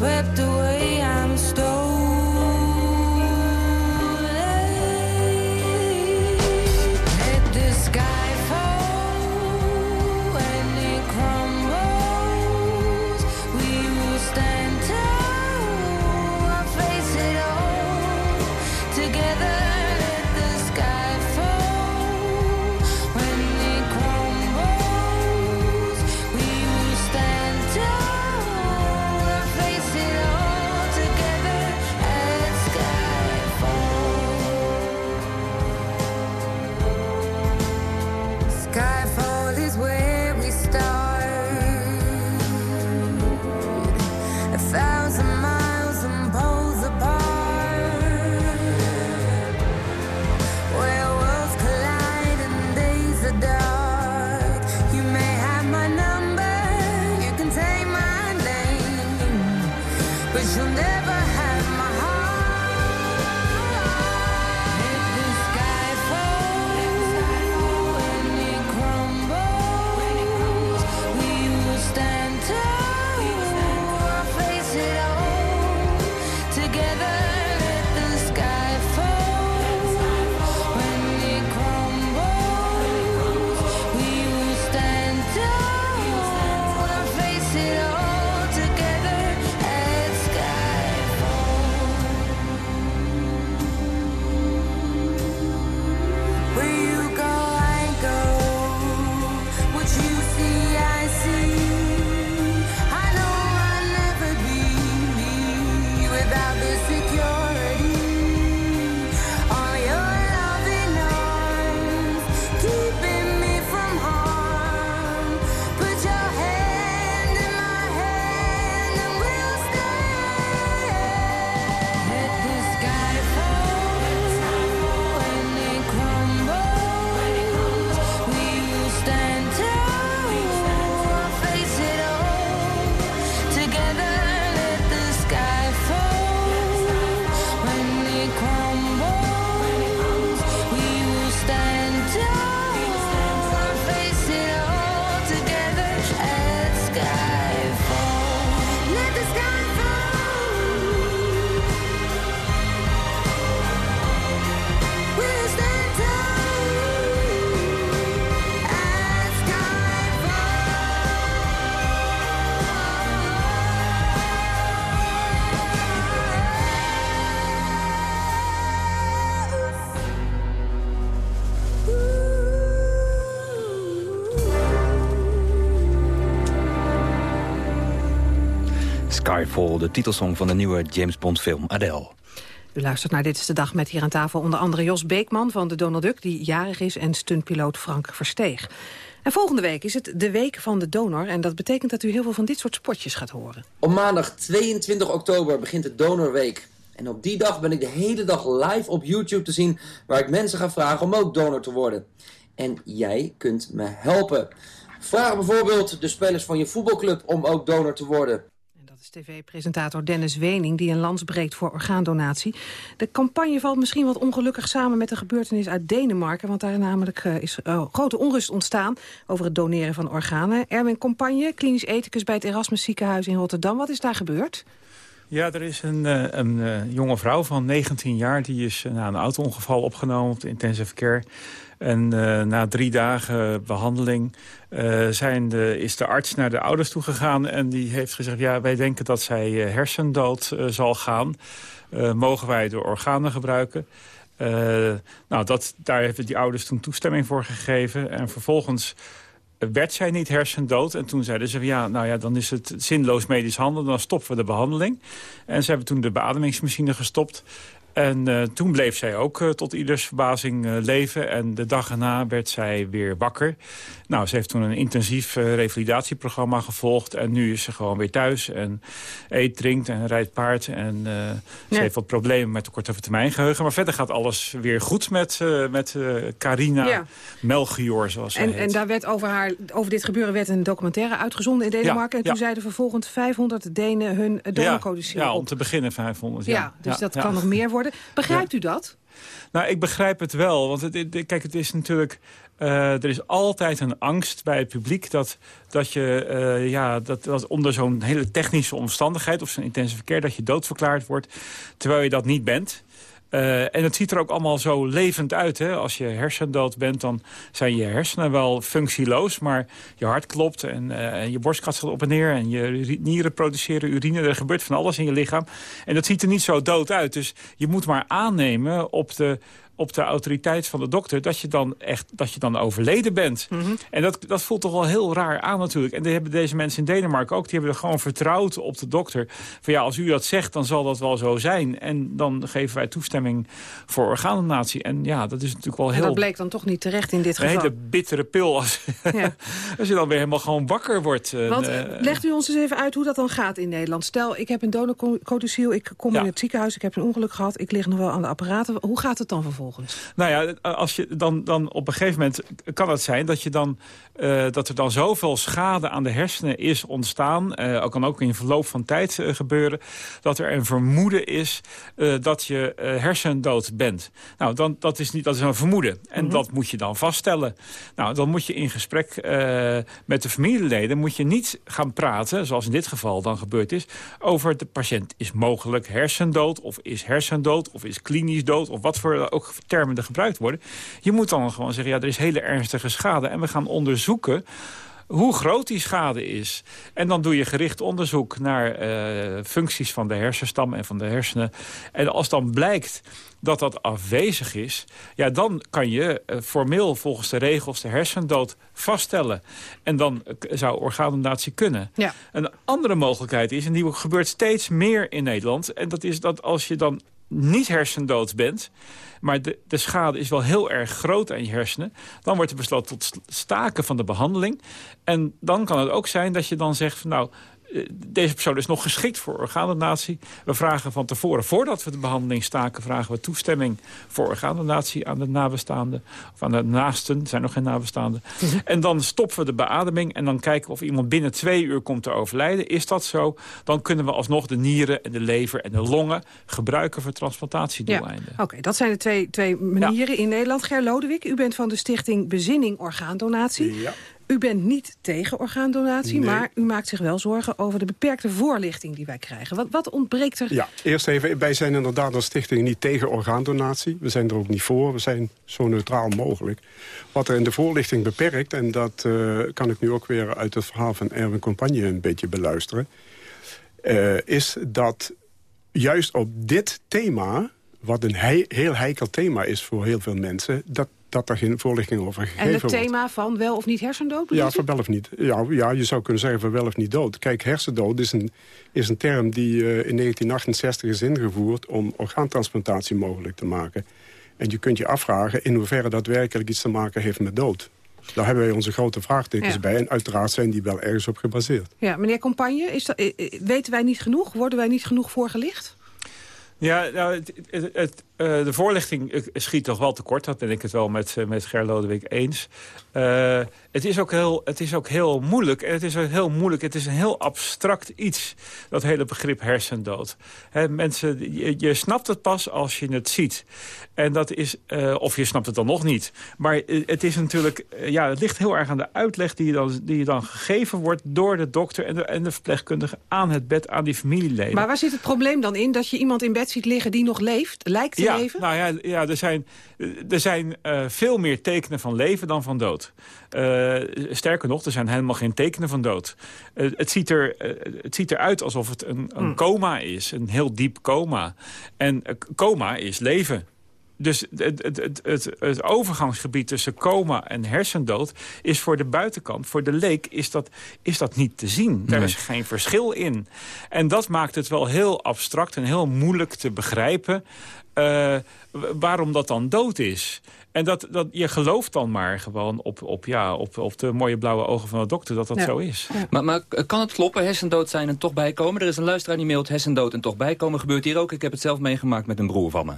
[SPEAKER 16] swept away, I'm stolen.
[SPEAKER 11] Skyfall, de titelsong van de nieuwe James Bond film Adele.
[SPEAKER 8] U luistert naar Dit is de Dag met hier aan tafel onder andere Jos Beekman van de Donald Duck... die jarig is en stuntpiloot Frank Versteeg. En volgende week is het de week van de donor... en dat betekent dat u heel veel van dit soort spotjes gaat horen.
[SPEAKER 17] Op maandag 22 oktober begint de Donorweek. En op die dag ben ik de hele dag live op YouTube te zien... waar ik mensen ga vragen om ook donor te worden. En jij kunt me helpen. Vraag bijvoorbeeld de spelers van je voetbalclub om ook donor te worden.
[SPEAKER 8] TV-presentator Dennis Wening die een lans breekt voor orgaandonatie. De campagne valt misschien wat ongelukkig samen met de gebeurtenis uit Denemarken... want daar namelijk eh, is uh, grote onrust ontstaan over het doneren van organen. Erwin Campagne, klinisch ethicus bij het Erasmus ziekenhuis in Rotterdam. Wat is daar gebeurd?
[SPEAKER 18] Ja, er is een, uh, een jonge vrouw van 19 jaar... die is na een auto-ongeval opgenomen op de intensive care... En uh, na drie dagen behandeling uh, zijn de, is de arts naar de ouders toegegaan... en die heeft gezegd, ja, wij denken dat zij uh, hersendood zal gaan. mogen wij de organen gebruiken? nou, dat, daar hebben die ouders toen toestemming voor gegeven. En vervolgens werd zij niet hersendood. En toen zeiden ze, ja, nou ja, dan is het zinloos medisch handelen. Dan stoppen we de behandeling. En ze hebben toen de beademingsmachine gestopt. En uh, toen bleef zij ook uh, tot ieders verbazing uh, leven. En de dag erna werd zij weer wakker. Nou, ze heeft toen een intensief revalidatieprogramma gevolgd. En nu is ze gewoon weer thuis. En eet, drinkt en rijdt paard. En ze heeft wat problemen met de korte termijn geheugen. Maar verder gaat alles weer goed met, met Carina ja. Melchior, zoals ze
[SPEAKER 8] en,
[SPEAKER 18] heet.
[SPEAKER 8] En daar werd over, haar, over dit gebeuren werd een documentaire uitgezonden in Denemarken. Ja, en toen zeiden vervolgens 500 Denen hun donorcode
[SPEAKER 18] ja, ja, om te beginnen 500. Ja,
[SPEAKER 8] ja dus dat kan nog meer worden. Begrijpt ja. u dat?
[SPEAKER 18] Nou, ik begrijp het wel. Want het, het, kijk, het is natuurlijk... Uh, er is altijd een angst bij het publiek dat, dat je uh, ja, dat, dat onder zo'n hele technische omstandigheid... of zo'n intensive care, dat je doodverklaard wordt... terwijl je dat niet bent. Uh, en het ziet er ook allemaal zo levend uit. Hè? Als je hersendood bent, dan zijn je hersenen wel functieloos... maar je hart klopt en uh, je borstkat gaat op en neer... en je nieren produceren urine. Er gebeurt van alles in je lichaam. En dat ziet er niet zo dood uit. Dus je moet maar aannemen op de op de autoriteit van de dokter... dat je dan echt dat je dan overleden bent. Mm -hmm. En dat, dat voelt toch wel heel raar aan natuurlijk. En die hebben deze mensen in Denemarken ook. Die hebben er gewoon vertrouwd op de dokter. Van ja, als u dat zegt, dan zal dat wel zo zijn. En dan geven wij toestemming voor orgaandonatie. En ja, dat is natuurlijk wel heel... En
[SPEAKER 8] dat bleek dan toch niet terecht in dit geval?
[SPEAKER 18] Een hele bittere pil als, ja. als je dan weer helemaal gewoon wakker wordt.
[SPEAKER 8] Want uh, legt u ons eens even uit hoe dat dan gaat in Nederland. Stel, ik heb een donorcodiciel, ik kom ja. in het ziekenhuis... ik heb een ongeluk gehad, ik lig nog wel aan de apparaten. Hoe gaat het dan vervolgens?
[SPEAKER 18] Nou ja, als je dan, dan op een gegeven moment kan het zijn dat, je dan, uh, dat er dan zoveel schade aan de hersenen is ontstaan. Uh, ook kan ook in verloop van tijd uh, gebeuren. Dat er een vermoeden is dat je hersendood bent. Nou, dan, dat, is niet, dat is een vermoeden. En mm -hmm. dat moet je dan vaststellen. Nou, dan moet je in gesprek met de familieleden moet je niet gaan praten, zoals in dit geval dan gebeurd is, over de patiënt is mogelijk hersendood of is hersendood of is klinisch dood of wat voor ook termen er gebruikt worden. Je moet dan gewoon zeggen, ja, er is hele ernstige schade. En we gaan onderzoeken hoe groot die schade is. En dan doe je gericht onderzoek naar uh, functies van de hersenstam en van de hersenen. En als dan blijkt dat dat afwezig is... ja, dan kan je uh, formeel volgens de regels de hersendood vaststellen. En dan uh, zou orgaandonatie kunnen.
[SPEAKER 8] Ja.
[SPEAKER 18] Een andere mogelijkheid is, en die gebeurt steeds meer in Nederland... en dat is dat als je dan niet hersendood bent... maar de, de schade is wel heel erg groot aan je hersenen... dan wordt er besloten tot staken van de behandeling. En dan kan het ook zijn dat je dan zegt... Van, nou, deze persoon is nog geschikt voor orgaandonatie. We vragen van tevoren, voordat we de behandeling staken... vragen we toestemming voor orgaandonatie aan de nabestaanden. Of aan de naasten, er zijn nog geen nabestaanden. -hmm. En dan stoppen we de beademing en dan kijken of iemand binnen twee uur komt te overlijden. Is dat zo? Dan kunnen we alsnog de nieren en de lever en de longen... gebruiken voor transplantatiedoeleinden.
[SPEAKER 8] Ja. Oké, okay, dat zijn de twee, twee manieren ja. in Nederland. Ger Lodewijk, u bent van de stichting Bezinning Orgaandonatie.
[SPEAKER 19] Ja.
[SPEAKER 8] U bent niet tegen orgaandonatie,
[SPEAKER 19] nee.
[SPEAKER 8] maar u maakt zich wel zorgen over de beperkte voorlichting die wij krijgen. Wat, wat ontbreekt er?
[SPEAKER 19] Ja, eerst even, wij zijn inderdaad als stichting niet tegen orgaandonatie. We zijn er ook niet voor, we zijn zo neutraal mogelijk. Wat er in de voorlichting beperkt, en dat uh, kan ik nu ook weer uit het verhaal van Erwin Compagne een beetje beluisteren... Uh, is dat juist op dit thema, wat een he heel heikel thema is voor heel veel mensen... dat dat daar geen voorlichting over gegeven
[SPEAKER 8] En het
[SPEAKER 19] wordt.
[SPEAKER 8] thema van wel of niet hersendood?
[SPEAKER 19] Ja, voor wel of niet. Ja, ja, je zou kunnen zeggen voor wel of niet dood. Kijk, hersendood is een, is een term die eh, in 1968 is ingevoerd... om orgaantransplantatie mogelijk te maken. En je kunt je afvragen in hoeverre dat werkelijk iets te maken heeft met dood. Daar hebben wij onze grote vraagtekens
[SPEAKER 8] Ja.
[SPEAKER 19] bij. En uiteraard zijn die wel ergens op gebaseerd.
[SPEAKER 8] Ja, meneer Compagne, is dat, eh, eh, weten wij niet genoeg? Worden wij niet genoeg voorgelicht?
[SPEAKER 18] Ja, nou, het, het, het, eh, de voorlichting eh, schiet toch wel tekort. Dat ben ik het wel met, eh, met Ger Lodewijk eens. Het, is ook heel, het is ook heel moeilijk. Het is ook heel moeilijk. Het is een heel abstract iets, dat hele begrip hersendood. Mensen, je, snapt het pas als je het ziet. En dat is, of je snapt het dan nog niet. Maar het is natuurlijk, ja, het ligt heel erg aan de uitleg die je dan, die je dan gegeven wordt door de dokter en de, en de verpleegkundige aan het bed, aan die familieleden.
[SPEAKER 8] Maar waar zit het probleem dan in? Dat je iemand in bed ziet liggen die nog leeft, lijkt te
[SPEAKER 18] ja,
[SPEAKER 8] leven?
[SPEAKER 18] Nou ja, ja er zijn, er zijn eh, veel meer tekenen van leven dan van dood. Eh, sterker nog, er zijn helemaal geen tekenen van dood. Eh, het, ziet er, het ziet eruit alsof het een, een
[SPEAKER 8] Hmm.
[SPEAKER 18] coma is, een heel diep coma. En coma is leven. Dus het, het, het, het, het overgangsgebied tussen coma en hersendood is voor de buitenkant, voor de leek, is dat, is dat niet te zien. Daar
[SPEAKER 6] Nee.
[SPEAKER 18] is geen verschil in. En dat maakt het wel heel abstract en heel moeilijk te begrijpen eh, waarom dat dan dood is. En dat, dat, je gelooft dan maar gewoon op, op, ja, op, op de mooie blauwe ogen van de dokter dat dat
[SPEAKER 11] Ja.
[SPEAKER 18] zo is.
[SPEAKER 11] Maar, maar kan het kloppen, hersendood zijn en toch bijkomen? Er is een luisteraar die mailt hersendood en toch bijkomen. Gebeurt hier ook. Ik heb het zelf meegemaakt met een broer van me.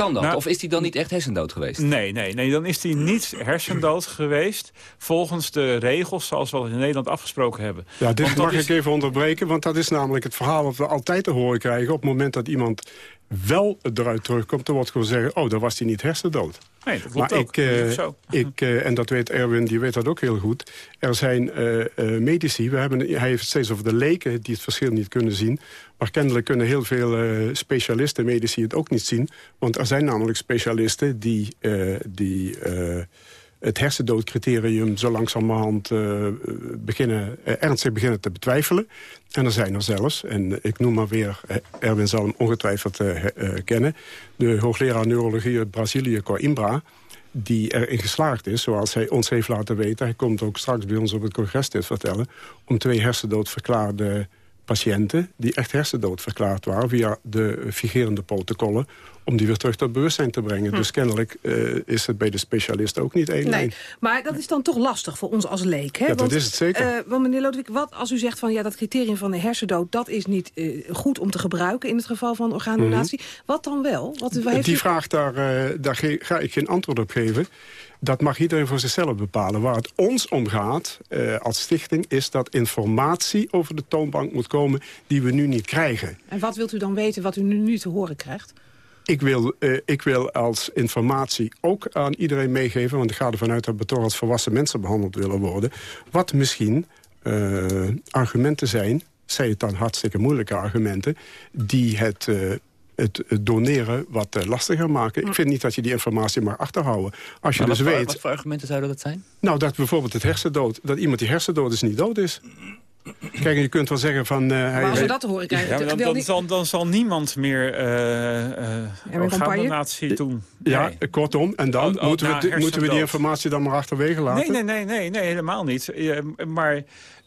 [SPEAKER 11] Kan dat?
[SPEAKER 18] Nou-
[SPEAKER 11] of is die dan niet echt hersendood geweest?
[SPEAKER 18] Nee, nee, nee, dan is hij niet hersendood geweest... volgens de regels zoals we al in Nederland afgesproken hebben.
[SPEAKER 19] Ja, dit mag
[SPEAKER 18] is-
[SPEAKER 19] ik even onderbreken, want dat is namelijk het verhaal... wat we altijd te horen krijgen. Op het moment dat iemand wel eruit terugkomt... dan wordt gewoon zeggen, oh, dan was hij niet hersendood.
[SPEAKER 18] Nee, dat
[SPEAKER 19] maar
[SPEAKER 18] ook.
[SPEAKER 19] ik,
[SPEAKER 18] Dat zo.
[SPEAKER 19] ik eh, en dat weet Erwin, die weet dat ook heel goed. Er zijn eh, medici, we hebben, hij heeft het steeds over de leken... die het verschil niet kunnen zien. Maar kennelijk kunnen heel veel specialisten, medici het ook niet zien. Want er zijn namelijk specialisten die... die het hersendoodcriterium zo langzamerhand eh, beginnen, eh, ernstig beginnen te betwijfelen. En er zijn er zelfs, en ik noem maar weer, eh, Erwin zal hem ongetwijfeld eh, kennen... de hoogleraar neurologie uit Brazilië, Coimbra die erin geslaagd is, zoals hij ons heeft laten weten... hij komt ook straks bij ons op het congres dit vertellen... om twee hersendood verklaarde patiënten die echt hersendood verklaard waren... via de figerende protocollen, om die weer terug tot bewustzijn te brengen.
[SPEAKER 8] Hm.
[SPEAKER 19] Dus kennelijk eh, is het bij de specialisten ook niet één.
[SPEAKER 8] Nee, maar dat is dan toch lastig voor ons als leek. Hè?
[SPEAKER 19] Ja, dat is het zeker.
[SPEAKER 8] eh, want meneer Lodewijk, wat als u zegt van ja, dat criterium van de hersendood... dat is niet eh, goed om te gebruiken in het geval van orgaandonatie. Wat dan wel? Wat, heeft
[SPEAKER 19] Mhm. Die
[SPEAKER 8] u-
[SPEAKER 19] vraag, daar, daar ga ik geen antwoord op geven. Dat mag iedereen voor zichzelf bepalen. Waar het ons om gaat, eh, als stichting, is dat informatie over de toonbank moet komen... die we nu niet krijgen.
[SPEAKER 8] En wat wilt u dan weten wat u nu, nu te horen krijgt?
[SPEAKER 19] Ik wil, eh, ik wil als informatie ook aan iedereen meegeven... want ik ga ervan uit dat we toch als volwassen mensen behandeld willen worden... wat misschien eh, argumenten zijn, zij het dan hartstikke moeilijke argumenten... die het, eh, het, doneren wat lastiger maken. Ik vind niet dat je die informatie mag achterhouden. Als je
[SPEAKER 11] Maar
[SPEAKER 19] dus
[SPEAKER 11] wat, voor-
[SPEAKER 19] weet...
[SPEAKER 11] wat voor argumenten zouden dat zijn?
[SPEAKER 19] Nou, dat bijvoorbeeld het hersendood... dat iemand die hersendood is niet dood is. Kijk, je kunt wel zeggen van... eh, hij,
[SPEAKER 8] als we dat horen krijgen...
[SPEAKER 18] Ja, maar dan, dan, zal, dan zal niemand meer eh eh orgaandonatie doen.
[SPEAKER 19] Ja,
[SPEAKER 18] Nee.
[SPEAKER 19] kortom. En dan
[SPEAKER 18] Oh, oh,
[SPEAKER 19] moeten, we, moeten we die informatie dan maar achterwege laten?
[SPEAKER 18] Nee, nee, nee, nee, nee helemaal niet. Eh, maar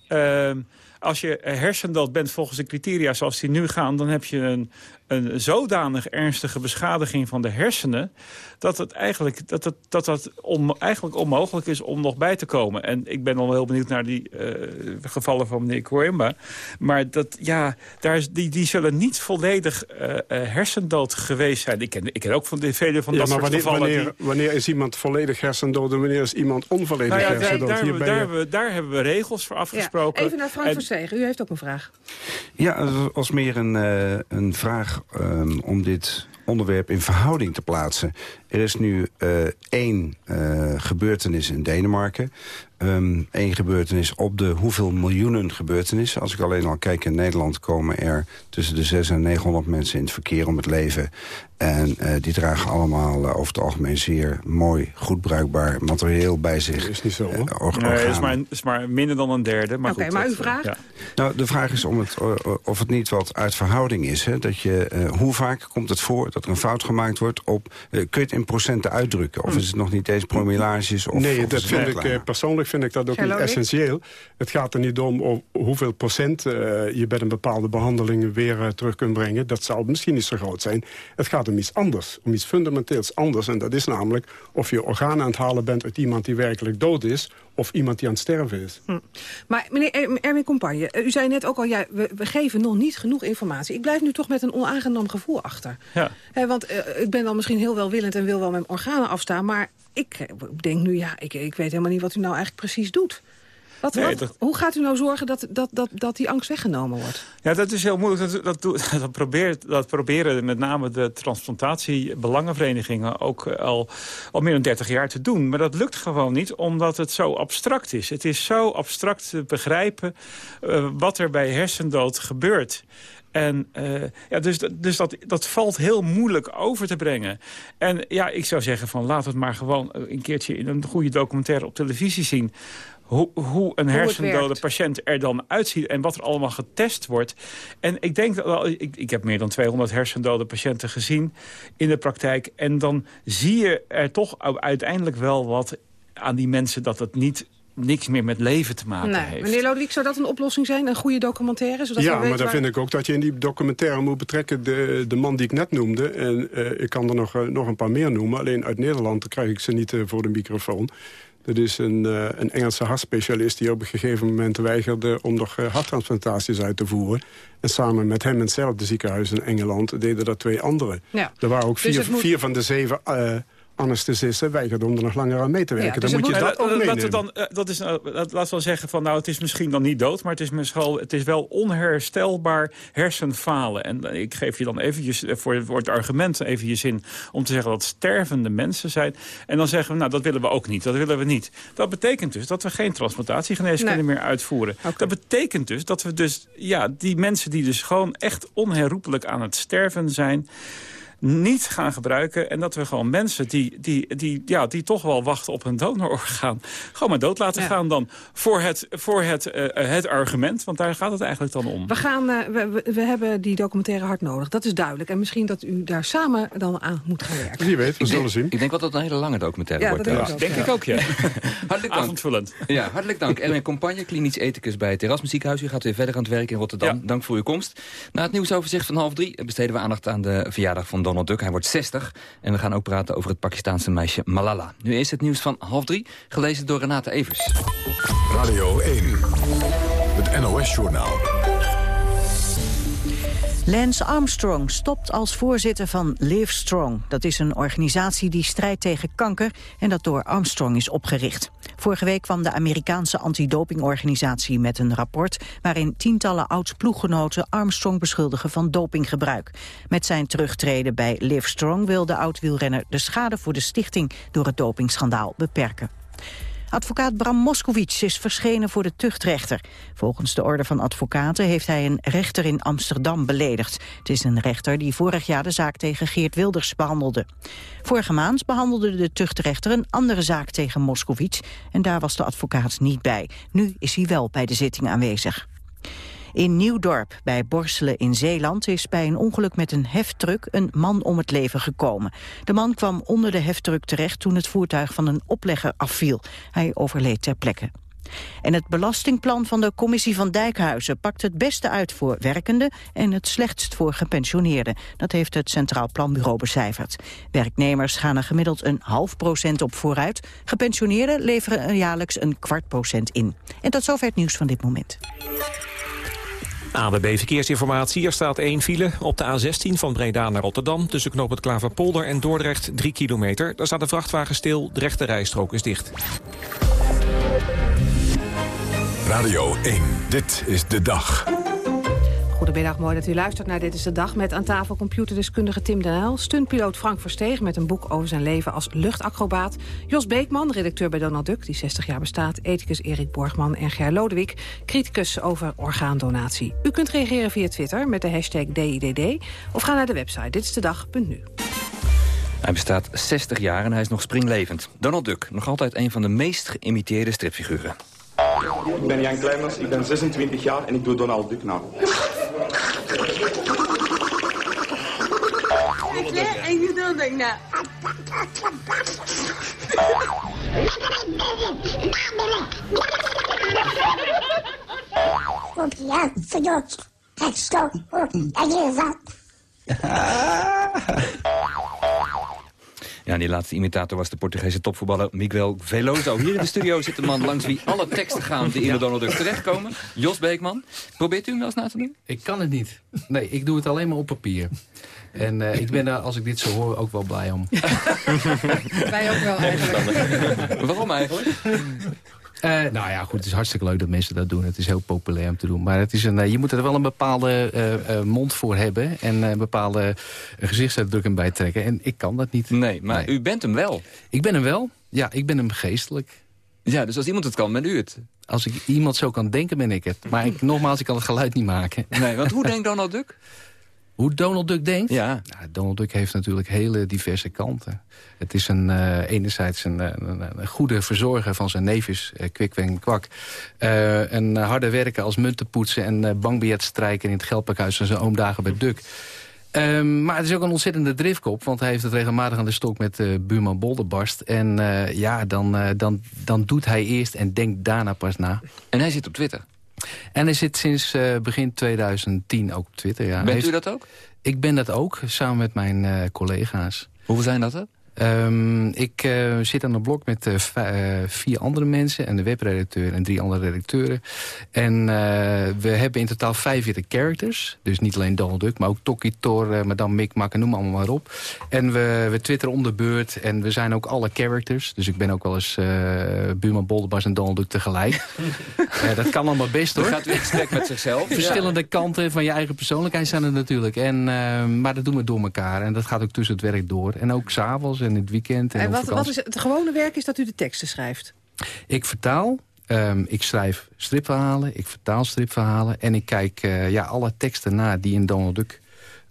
[SPEAKER 18] ehm, als je hersendood bent volgens de criteria zoals die nu gaan... dan heb je een, een zodanig ernstige beschadiging van de hersenen... dat het eigenlijk, dat het, dat dat on, eigenlijk onmogelijk is om nog bij te komen. En ik ben al heel benieuwd naar die eh, gevallen van meneer Coimba. Maar dat, ja, daar is, die, die zullen niet volledig eh, eh, hersendood geweest zijn. Ik ken, ik ken ook van de vele van
[SPEAKER 19] Ja,
[SPEAKER 18] dat
[SPEAKER 19] maar
[SPEAKER 18] soort
[SPEAKER 19] wanneer,
[SPEAKER 18] gevallen...
[SPEAKER 19] wanneer,
[SPEAKER 18] die,
[SPEAKER 19] wanneer is iemand volledig hersendood en wanneer is iemand onvolledig
[SPEAKER 18] nou ja, daar,
[SPEAKER 19] hersendood?
[SPEAKER 18] daar,
[SPEAKER 19] Hier
[SPEAKER 18] daar,
[SPEAKER 19] je-
[SPEAKER 18] hebben we, daar hebben we regels voor
[SPEAKER 8] Ja,
[SPEAKER 18] afgesproken.
[SPEAKER 8] even naar Frank
[SPEAKER 18] En-
[SPEAKER 8] Verstegen. U heeft ook een vraag.
[SPEAKER 12] Ja, het was meer een, eh, een vraag ehm, om dit onderwerp in verhouding te plaatsen. Er is nu eh, één eh, gebeurtenis in Denemarken. Eén gebeurtenis op de hoeveel miljoenen gebeurtenissen. Als ik alleen al kijk in Nederland komen er tussen de 600 en 900 mensen in het verkeer om het leven. En eh, die dragen allemaal eh, over het algemeen zeer mooi, goed bruikbaar materieel bij zich. Dat
[SPEAKER 19] is niet zo
[SPEAKER 12] hoor.
[SPEAKER 18] Nee, het is maar, is maar minder dan een derde. Maar
[SPEAKER 8] Oké,
[SPEAKER 18] goed,
[SPEAKER 8] maar
[SPEAKER 18] dat,
[SPEAKER 8] uw vraag?
[SPEAKER 18] ja.
[SPEAKER 12] Nou, de vraag is om het, eh, of het niet wat uit verhouding is. Hè? Dat je, eh, hoe vaak komt het voor dat er een fout gemaakt wordt op... eh, kun je het in procenten uitdrukken? Of is het nog niet eens promillages? Of,
[SPEAKER 19] nee,
[SPEAKER 12] of
[SPEAKER 19] dat vind ik, eh, persoonlijk vind ik dat ook niet essentieel. Het gaat er niet om hoeveel procent eh, je bij een bepaalde behandeling weer eh, terug kunt brengen. Dat zal misschien niet zo groot zijn. Het gaat om iets anders, om iets fundamenteels anders. En dat is namelijk of je organen aan het halen bent uit iemand die werkelijk dood is... of iemand die aan het sterven is.
[SPEAKER 8] Hm. Maar meneer Er- Erwin Compagne, eh, u zei net ook al... Ja, we, we geven nog niet genoeg informatie. Ik blijf nu toch met een onaangenaam gevoel achter.
[SPEAKER 18] Ja.
[SPEAKER 8] Hè, want ik ben dan misschien heel welwillend en wil wel mijn organen afstaan... maar ik eh, denk nu, ja, ik, ik weet helemaal niet wat u nou eigenlijk precies doet. Wat,
[SPEAKER 18] Nee,
[SPEAKER 8] wat-
[SPEAKER 18] dat-
[SPEAKER 8] Hoe gaat u nou zorgen dat, dat, dat, dat die angst weggenomen wordt?
[SPEAKER 18] Ja, dat is heel moeilijk. Dat, dat, probeert, dat proberen met name de transplantatiebelangenverenigingen ook eh, al, al meer dan 30 jaar te doen. Maar dat lukt gewoon niet, omdat het zo abstract is. Het is zo abstract te begrijpen eh, wat er bij hersendood gebeurt. En eh, ja, dus, dat- dus dat, dat valt heel moeilijk over te brengen. En ja, ik zou zeggen van laat het maar gewoon een keertje in een goede documentaire op televisie zien. Hoe, hoe een
[SPEAKER 8] het
[SPEAKER 18] hersendode patiënt er dan uitziet en wat er allemaal getest wordt. En ik denk dat wel, ik, ik heb meer dan 200 hersendode patiënten gezien in de praktijk. En dan zie je er toch uiteindelijk wel wat aan die mensen dat het niet niks meer met leven te maken
[SPEAKER 8] Nee.
[SPEAKER 18] heeft.
[SPEAKER 8] Meneer Lodewijk, zou dat een oplossing zijn? Een goede documentaire? Zodat
[SPEAKER 19] ja, maar dan
[SPEAKER 8] waar-
[SPEAKER 19] vind ik ook dat je in die documentaire moet betrekken... de, de man die ik net noemde. En eh, ik kan er nog, eh, nog een paar meer noemen. Alleen uit Nederland krijg ik ze niet eh, voor de microfoon. Dat is een, eh, een Engelse hartspecialist die op een gegeven moment weigerde... om nog harttransplantaties uit te voeren. En samen met hem in hetzelfde ziekenhuis in Engeland deden dat twee anderen.
[SPEAKER 8] Ja.
[SPEAKER 19] Er waren ook
[SPEAKER 8] Dus
[SPEAKER 19] vier,
[SPEAKER 8] moet-
[SPEAKER 19] vier van de zeven uh, anesthesisten weigerden om er nog langer aan mee te werken.
[SPEAKER 8] dus
[SPEAKER 19] dan moet je dat ook
[SPEAKER 18] Eh,
[SPEAKER 19] meenemen.
[SPEAKER 18] laten we dan, eh, dat is, nou, laat- laten we dan zeggen van nou, het is misschien dan niet dood, maar het is, misschien, het is wel onherstelbaar hersenfalen. En eh, ik geef je dan eventjes eh, voor, voor het argument even je zin om te zeggen dat stervende mensen zijn. En dan zeggen we, nou, dat willen we ook niet, dat willen we niet. Dat betekent dus dat we geen transplantatiegeneeskunde
[SPEAKER 8] Nee.
[SPEAKER 18] meer uitvoeren. Dat betekent dus dat we dus, ja, die mensen die dus gewoon echt onherroepelijk aan het sterven zijn niet gaan gebruiken. En dat we gewoon mensen die, die, die, ja, die toch wel wachten op een donororgaan... gewoon maar dood laten
[SPEAKER 8] Ja.
[SPEAKER 18] gaan dan voor het, voor het, eh, het argument. Want daar gaat het eigenlijk dan om.
[SPEAKER 8] We, gaan, eh, we, we, hebben die documentaire hard nodig, dat is duidelijk. En misschien dat u daar samen dan aan moet gaan werken.
[SPEAKER 19] Wie weet, we zullen zien.
[SPEAKER 11] Ik denk wel dat het een hele lange documentaire
[SPEAKER 8] Ja,
[SPEAKER 11] wordt.
[SPEAKER 8] dat denk ik ook,
[SPEAKER 18] Denk ik ook, ja.
[SPEAKER 11] Hartelijk dank.
[SPEAKER 18] Avondvullend.
[SPEAKER 11] Ja, hartelijk dank. Erwin Compagne, klinisch ethicus bij het Erasmus Ziekenhuis. U gaat weer verder aan het werk in Rotterdam. Dank voor uw komst. Na het nieuwsoverzicht van half drie besteden we aandacht aan de verjaardag van Hij wordt 60. En we gaan ook praten over het Pakistaanse meisje Malala. Nu is het nieuws van half drie, gelezen door Renate Evers.
[SPEAKER 7] Radio 1, het NOS-journaal.
[SPEAKER 1] Lance Armstrong stopt als voorzitter van Live Strong. Dat is een organisatie die strijdt tegen kanker en dat door Armstrong is opgericht. Vorige week kwam de Amerikaanse antidopingorganisatie met een rapport... waarin tientallen oud-ploeggenoten Armstrong beschuldigen van dopinggebruik. Met zijn terugtreden bij Live Strong wil de oud-wielrenner... de schade voor de stichting door het dopingschandaal beperken. Advocaat Bram Moskowitz is verschenen voor de tuchtrechter. Volgens de orde van advocaten heeft hij een rechter in Amsterdam beledigd. Het is een rechter die vorig jaar de zaak tegen Geert Wilders behandelde. Vorige maand behandelde de tuchtrechter een andere zaak tegen Moskowitz... en daar was de advocaat niet bij. Nu is hij wel bij de zitting aanwezig. In Nieuwdorp, bij Borselen in Zeeland, is bij een ongeluk met een heftruck een man om het leven gekomen. De man kwam onder de heftruck terecht toen het voertuig van een oplegger afviel. Hij overleed ter plekke. En het belastingplan van de commissie van Dijkhuizen pakt het beste uit voor werkenden en het slechtst voor gepensioneerden. Dat heeft het Centraal Planbureau becijferd. Werknemers gaan er gemiddeld een half procent op vooruit. Gepensioneerden leveren er jaarlijks een kwart procent in. En tot zover het nieuws van dit moment.
[SPEAKER 20] ABB Verkeersinformatie. Er staat één file op de A16 van Breda naar Rotterdam... tussen knoop het Klaverpolder en Dordrecht 3 kilometer. Daar staat de vrachtwagen stil, de rechte rijstrook is dicht.
[SPEAKER 7] Radio 1, dit is de dag.
[SPEAKER 8] Goedemiddag, mooi dat u luistert naar Dit is de Dag... met aan tafel computerdeskundige Tim den stuntpiloot Frank Versteeg met een boek over zijn leven als luchtacrobaat... Jos Beekman, redacteur bij Donald Duck, die 60 jaar bestaat... ethicus Erik Borgman en Ger Lodewijk... criticus over orgaandonatie. U kunt reageren via Twitter met de hashtag DIDD... of ga naar de website ditstedag.nu.
[SPEAKER 11] Hij bestaat 60 jaar en hij is nog springlevend. Donald Duck, nog altijd een van de meest geïmiteerde stripfiguren.
[SPEAKER 21] Ik ben Jan Kleiners, ik ben 26 jaar en ik doe Donald Duck na.
[SPEAKER 22] En you doing
[SPEAKER 9] building now.
[SPEAKER 23] Ja, señor. Esto, ahí está.
[SPEAKER 11] Ja, en die laatste imitator was de Portugese topvoetballer Miguel Veloso. Hier in de studio zit een man langs wie alle teksten gaan die in de Donald Duck terechtkomen. Jos Beekman, probeert u hem wel eens na te doen?
[SPEAKER 10] Ik kan het niet. Nee, ik doe het alleen maar op papier. En eh, ik ben er, als ik dit zo hoor, ook wel blij om.
[SPEAKER 8] Wij ook wel eigenlijk.
[SPEAKER 11] Waarom eigenlijk?
[SPEAKER 10] Eh, nou ja, goed, het is hartstikke leuk dat mensen dat doen. Het is heel populair om te doen. Maar het is een, eh, je moet er wel een bepaalde eh, mond voor hebben... en een bepaalde gezichtsuitdrukking bij trekken. En ik kan dat niet.
[SPEAKER 11] Nee, maar u bent hem wel.
[SPEAKER 10] Ik ben hem wel. Ja, ik ben hem geestelijk.
[SPEAKER 11] Ja, dus als iemand het kan, bent u het.
[SPEAKER 10] Als ik iemand zo kan denken, ben ik het. Maar ik, nogmaals, ik kan het geluid niet maken.
[SPEAKER 11] Nee, want hoe denkt Donald Duck?
[SPEAKER 10] Hoe Donald Duck denkt?
[SPEAKER 11] Ja.
[SPEAKER 10] Donald Duck heeft natuurlijk hele diverse kanten. Het is een, eh, enerzijds een, een, een- goede verzorger van zijn neefjes, uh, Kwik, Weng, Kwak. Eh, een harde werker als munten poetsen en uh, bankbiljet strijken in het geldpakhuis van zijn oom Dagen bij Duck. Ehm, maar het is ook een ontzettende driftkop, want hij heeft het regelmatig aan de stok met eh, buurman Bolderbarst. En eh, ja, dan, eh, dan, dan doet hij eerst en denkt daarna pas na.
[SPEAKER 11] En hij zit op Twitter?
[SPEAKER 10] En hij zit sinds eh, begin 2010 ook op Twitter, ja.
[SPEAKER 11] Bent u dat ook?
[SPEAKER 10] Ik ben dat ook, samen met mijn eh, collega's.
[SPEAKER 11] Hoeveel zijn dat er?
[SPEAKER 10] Ehm, ik eh, zit aan een blok met eh, eh, vier andere mensen... en de webredacteur en drie andere redacteuren. En we hebben in totaal 45 characters. Dus niet alleen Donald Duck, maar ook eh, Madame Mick, Mak en noem allemaal maar op. En we, we twitteren om de beurt en we zijn ook alle characters. Dus ik ben ook wel eens buurman Bolderbas en Donald Duck tegelijk. Dat kan allemaal best hoor.
[SPEAKER 11] Dan gaat u in gesprek met zichzelf.
[SPEAKER 10] Verschillende kanten van je eigen persoonlijkheid zijn er natuurlijk. En, maar dat doen we door elkaar. En dat gaat ook tussen het werk door. En ook s'avonds en in het weekend. En,
[SPEAKER 8] En
[SPEAKER 10] op
[SPEAKER 8] wat, wat is het gewone werk is dat u de teksten schrijft?
[SPEAKER 10] Ik vertaal. ehm, ik schrijf stripverhalen. Ik vertaal stripverhalen. En ik kijk eh, ja, alle teksten na die in Donald Duck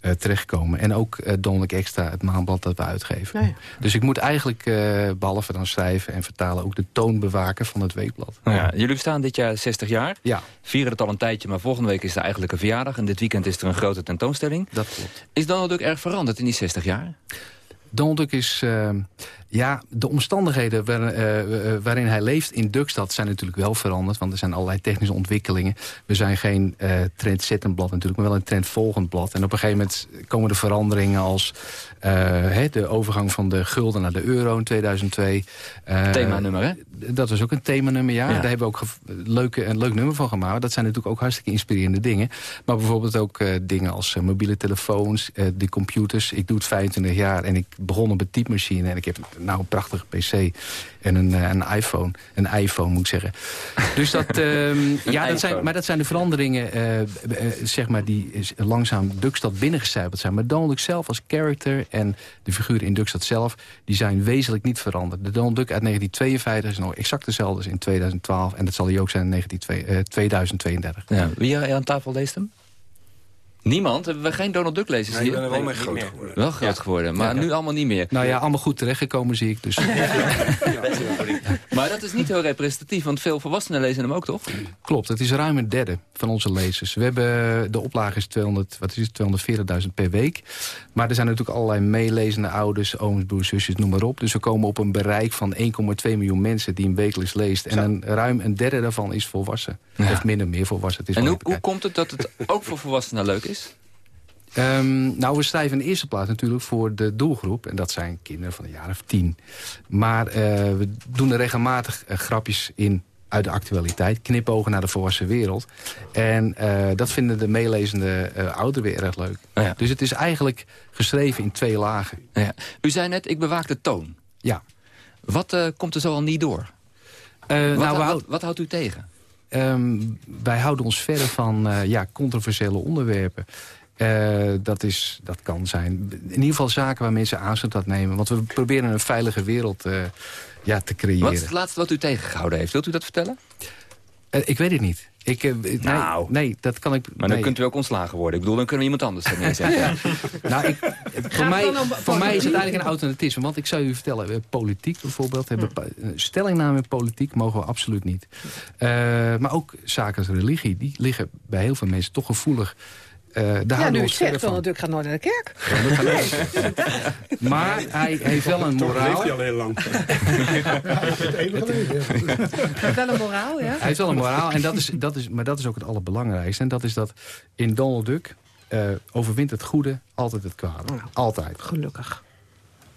[SPEAKER 10] eh, terechtkomen. En ook eh, Donald Duck Extra, het maandblad dat we uitgeven.
[SPEAKER 8] Nou ja.
[SPEAKER 10] Dus ik moet eigenlijk, eh, behalve dan schrijven en vertalen... ook de toon bewaken van het weekblad.
[SPEAKER 11] Nou ja, jullie bestaan dit jaar 60 jaar.
[SPEAKER 10] Ja.
[SPEAKER 11] Vieren het al een tijdje, maar volgende week is er eigenlijk een verjaardag. En dit weekend is er een grote tentoonstelling.
[SPEAKER 10] Dat klopt.
[SPEAKER 11] Is Donald Duck erg veranderd in die 60 jaar?
[SPEAKER 10] Donald Duck is... ja, de omstandigheden waar- eh, waarin hij leeft in Duckstad zijn natuurlijk wel veranderd. Want er zijn allerlei technische ontwikkelingen. We zijn geen eh trendzettend blad natuurlijk, maar wel een trendvolgend blad. En op een gegeven moment komen er veranderingen als eh, hè, de overgang van de gulden naar de euro in 2002. Eh,
[SPEAKER 11] Themanummer, hè?
[SPEAKER 10] Dat was ook een themanummer, ja.
[SPEAKER 11] Ja.
[SPEAKER 10] Daar hebben we ook leuke, een leuk nummer van gemaakt. Dat zijn natuurlijk ook hartstikke inspirerende dingen. Maar bijvoorbeeld ook dingen als mobiele telefoons, de computers. Ik doe het 25 jaar en ik begon op een typemachine. En ik heb nou een prachtige pc en een, eh, een iPhone. Een iPhone moet ik zeggen. Dus dat, ehm, ja, dat zijn, maar dat zijn de veranderingen eh, eh, zeg maar, die langzaam Duckstad binnengecijpeld zijn. Maar Donald Duck zelf als character en de figuren in Duckstad zelf... die zijn wezenlijk niet veranderd. De Donald Duck uit 1952 is nog exact dezelfde als in 2012. En dat zal hij ook zijn in 19, eh, 2032.
[SPEAKER 11] Ja. Wie aan tafel leest hem? Niemand? Hebben we geen Donald Duck lezers
[SPEAKER 12] Nee, ik
[SPEAKER 11] hier?
[SPEAKER 12] ben er wel mee groot
[SPEAKER 11] meer.
[SPEAKER 12] geworden.
[SPEAKER 11] Wel groot geworden, maar
[SPEAKER 10] Ja.
[SPEAKER 11] nu allemaal niet meer.
[SPEAKER 10] Nou ja, allemaal goed terechtgekomen zie ik. Dus.
[SPEAKER 11] Maar dat is niet heel representatief, want veel volwassenen lezen hem ook, toch?
[SPEAKER 10] Klopt, het is ruim een derde van onze lezers. We hebben, de oplage is 200, wat is het, 240.000 per week. Maar er zijn natuurlijk allerlei meelezende ouders, ooms, broers, zusjes, noem maar op. Dus we komen op een bereik van 1,2 miljoen mensen die hem wekelijks leest. En een, ruim een derde daarvan is volwassen. Of minder meer volwassen. Het is
[SPEAKER 11] En hoe, hoe komt het dat het ook voor volwassenen leuk is?
[SPEAKER 10] Ehm, nou, we schrijven in de eerste plaats natuurlijk voor de doelgroep. En dat zijn kinderen van een jaar of tien. Maar eh, we doen er regelmatig eh, grapjes in uit de actualiteit. Knipogen naar de volwassen wereld. En eh, dat vinden de meelezende eh, ouderen weer erg leuk. Dus het is eigenlijk geschreven in twee lagen.
[SPEAKER 11] Ja. U zei net, ik bewaak de toon.
[SPEAKER 10] Ja.
[SPEAKER 11] Wat komt er zo al niet door? Wat,
[SPEAKER 10] nou,
[SPEAKER 11] wat, houdt u tegen?
[SPEAKER 10] Ehm, wij houden ons verder van ja, controversiële onderwerpen. Eh, dat, is, dat kan zijn. In ieder geval zaken waar mensen aanstoot aan nemen. Want we proberen een veilige wereld eh, ja, te creëren.
[SPEAKER 11] Wat is het laatste wat u tegengehouden heeft? Wilt u dat vertellen?
[SPEAKER 10] Eh, ik weet het niet. Ik, nee,
[SPEAKER 11] Nou.
[SPEAKER 10] nee, dat kan ik...
[SPEAKER 11] Maar
[SPEAKER 10] nee.
[SPEAKER 11] dan kunt u ook ontslagen worden. Ik bedoel, dan kunnen we iemand anders er neerzetten.
[SPEAKER 10] Nou, ik, voor mij,
[SPEAKER 8] om
[SPEAKER 10] voor mij is het eigenlijk een automatisme. Want ik zou u vertellen, politiek bijvoorbeeld... Hebben,
[SPEAKER 8] Hmm.
[SPEAKER 10] stellingnamen in politiek mogen we absoluut niet. Eh, maar ook zaken als religie, die liggen bij heel veel mensen toch gevoelig... Eh, daar
[SPEAKER 8] Ja, nu
[SPEAKER 10] we
[SPEAKER 8] ik
[SPEAKER 10] ons verder
[SPEAKER 8] zeg,
[SPEAKER 10] van.
[SPEAKER 8] Donald Duck gaat nooit naar de kerk.
[SPEAKER 10] Maar hij heeft wel een moraal.
[SPEAKER 19] leeft hij al heel lang.
[SPEAKER 8] Wel een moraal, ja?
[SPEAKER 10] Hij heeft wel een moraal, en dat is, dat is, maar dat is ook het allerbelangrijkste. En dat is dat in Donald Duck eh, overwint het goede altijd het kwade. Altijd.
[SPEAKER 8] Gelukkig.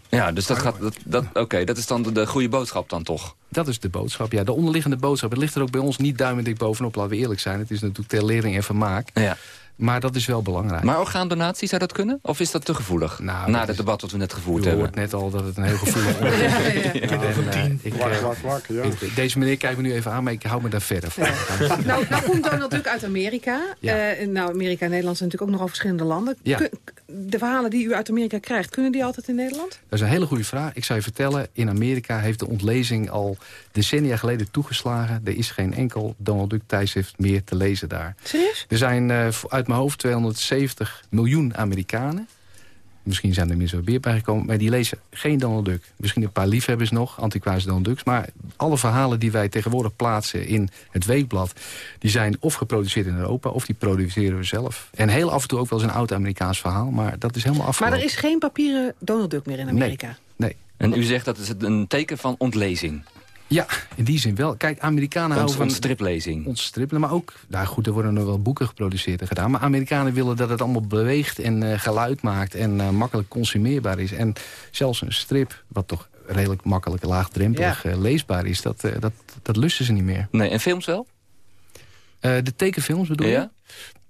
[SPEAKER 11] Ja, dus dat gaat... Dat, dat, Oké, dat is dan de, de goede boodschap dan toch?
[SPEAKER 10] Dat is de boodschap, ja. De onderliggende boodschap. Het ligt er ook bij ons niet duimendik bovenop, laten we eerlijk zijn. Het is natuurlijk ter lering en vermaak.
[SPEAKER 11] Ja.
[SPEAKER 10] Maar dat is wel belangrijk.
[SPEAKER 11] Maar orgaandonatie, zou dat kunnen? Of is dat te gevoelig?
[SPEAKER 10] Nou,
[SPEAKER 11] Na
[SPEAKER 10] dat
[SPEAKER 11] het
[SPEAKER 10] is-
[SPEAKER 11] debat wat we net gevoerd
[SPEAKER 10] U
[SPEAKER 11] hebben.
[SPEAKER 10] hoort net al dat het een heel gevoelig onderwerp is.
[SPEAKER 8] Ja, ja, ja.
[SPEAKER 10] En, eh, eh, Deze meneer kijkt me nu even aan, maar ik hou me daar verder van.
[SPEAKER 8] Nou, nou komt Donald Duck uit Amerika.
[SPEAKER 10] Ja.
[SPEAKER 8] Eh, nou, Amerika en Nederland zijn natuurlijk ook nogal verschillende landen.
[SPEAKER 10] Ja.
[SPEAKER 8] Kun- de verhalen die u uit Amerika krijgt, kunnen die altijd in Nederland?
[SPEAKER 10] Dat is een hele goede vraag. Ik zou je vertellen, in Amerika heeft de ontlezing al decennia geleden toegeslagen. Er is geen enkel Donald Duck tijdschrift meer te lezen daar.
[SPEAKER 8] Serieus?
[SPEAKER 10] Er zijn eh, uit mijn hoofd 270 miljoen Amerikanen. Misschien zijn er inmiddels weer bijgekomen. Maar die lezen geen Donald Duck. Misschien een paar liefhebbers nog, antiquarische Donald Ducks. Maar alle verhalen die wij tegenwoordig plaatsen in het weekblad... die zijn of geproduceerd in Europa of die produceren we zelf. En heel af en toe ook wel eens een oud Amerikaans verhaal. Maar dat is helemaal
[SPEAKER 8] Maar
[SPEAKER 10] afgelopen.
[SPEAKER 8] er is geen papieren Donald Duck meer in Amerika.
[SPEAKER 10] Nee.
[SPEAKER 11] En u zegt dat is een teken van ontlezing.
[SPEAKER 10] Ja, in die zin wel. Kijk, Amerikanen houden van...
[SPEAKER 11] ontstriplezing.
[SPEAKER 10] Ontstrippelen, maar ook... Nou goed, er worden nog wel boeken geproduceerd en gedaan. Maar Amerikanen willen dat het allemaal beweegt en eh, geluid maakt... en eh, makkelijk consumeerbaar is. En zelfs een strip, wat toch redelijk makkelijk laagdrempelig eh, leesbaar is... Dat, dat, dat lusten ze niet meer.
[SPEAKER 11] Nee, en films wel?
[SPEAKER 10] De tekenfilms bedoel
[SPEAKER 11] Ja?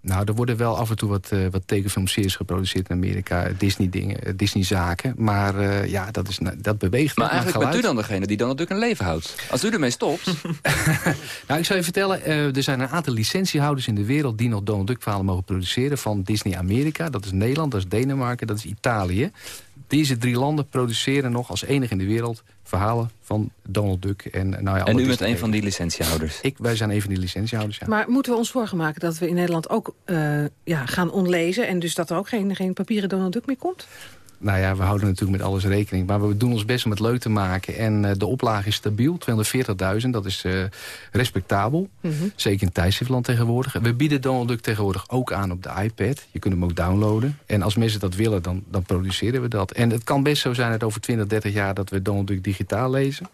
[SPEAKER 10] Nou, er worden wel af en toe wat, eh wat tekenfilmseries geproduceerd in Amerika. Disney-dingen, eh, Disney-zaken. Maar eh, ja, dat, is, dat beweegt
[SPEAKER 11] Maar eigenlijk bent u dan degene die Donald Duck een leven houdt. Als u ermee stopt...
[SPEAKER 10] Nou, ik zou je vertellen, er zijn een aantal licentiehouders in de wereld... die nog Donald Duck verhalen mogen produceren. Van Disney Amerika, dat is Nederland, dat is Denemarken, dat is Italië. Deze drie landen produceren nog als enige in de wereld... verhalen van Donald Duck. En, nou ja,
[SPEAKER 11] en u bent een van die licentiehouders.
[SPEAKER 10] Ik, wij zijn een van die licentiehouders, ja.
[SPEAKER 8] Maar moeten we ons zorgen maken dat we in Nederland ook eh, ja, gaan onlezen... en dus dat er ook geen, geen papieren Donald Duck meer komt?
[SPEAKER 10] Nou ja, we houden natuurlijk met alles rekening. Maar we doen ons best om het leuk te maken. En eh, de oplage is stabiel, 240.000. Dat is eh, respectabel.
[SPEAKER 8] Mhm.
[SPEAKER 10] Zeker in tijdschriftland tegenwoordig. We bieden Donald Duck tegenwoordig ook aan op de iPad. Je kunt hem ook downloaden. En als mensen dat willen, dan, dan produceren we dat. En het kan best zo zijn dat over 20, 30 jaar... dat we Donald Duck digitaal lezen.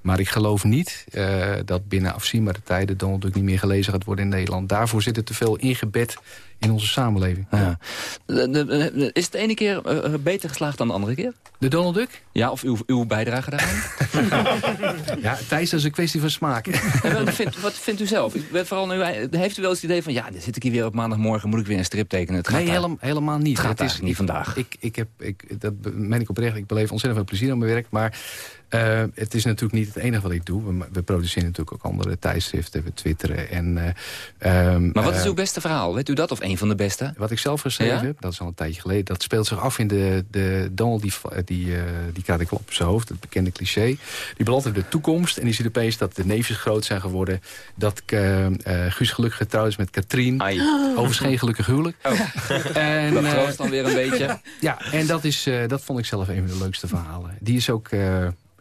[SPEAKER 10] Maar ik geloof niet eh, dat binnen afzienbare tijden... Donald Duck niet meer gelezen gaat worden in Nederland. Daarvoor zit er te veel ingebed in onze samenleving.
[SPEAKER 11] Ja. Is het de ene keer eh, beter geslaagd dan de andere keer?
[SPEAKER 10] De Donald Duck?
[SPEAKER 11] Ja, of uw, uw bijdrage daaraan?
[SPEAKER 10] Ja, Thijs, dat is een kwestie van smaak.
[SPEAKER 11] En wat, vindt, wat vindt u zelf? Ik ben vooral nu, heeft u wel eens het idee van... ja, dan zit ik hier weer op maandagmorgen, moet ik weer een strip tekenen? Het gaat
[SPEAKER 10] Nee, helemaal, helemaal niet.
[SPEAKER 11] Het gaat
[SPEAKER 10] is
[SPEAKER 11] niet vandaag.
[SPEAKER 10] Ik, ik heb, ik, dat meen ik oprecht. Ik beleef ontzettend veel plezier aan mijn werk. Maar eh, het is natuurlijk niet het enige wat ik doe. We, we produceren natuurlijk ook andere tijdschriften. We twitteren. En, eh, ehm,
[SPEAKER 11] Maar wat is
[SPEAKER 10] eh,
[SPEAKER 11] uw beste verhaal? Weet u dat? Of een van de beste?
[SPEAKER 10] Wat ik zelf geschreven
[SPEAKER 11] Ja?
[SPEAKER 10] heb, dat is al een tijdje geleden... dat speelt zich af in de, de Donald, die, die, die krijgt een klap op zijn hoofd. Het bekende cliché. Die belandt in de toekomst. En die ziet opeens dat de neefjes groot zijn geworden. Dat Guus gelukkig getrouwd is met Katrien. Overigens geen gelukkig huwelijk. En,
[SPEAKER 11] Dat troost dan weer een beetje.
[SPEAKER 10] Ja, en dat, is, dat vond ik zelf een van de leukste verhalen. Die is ook...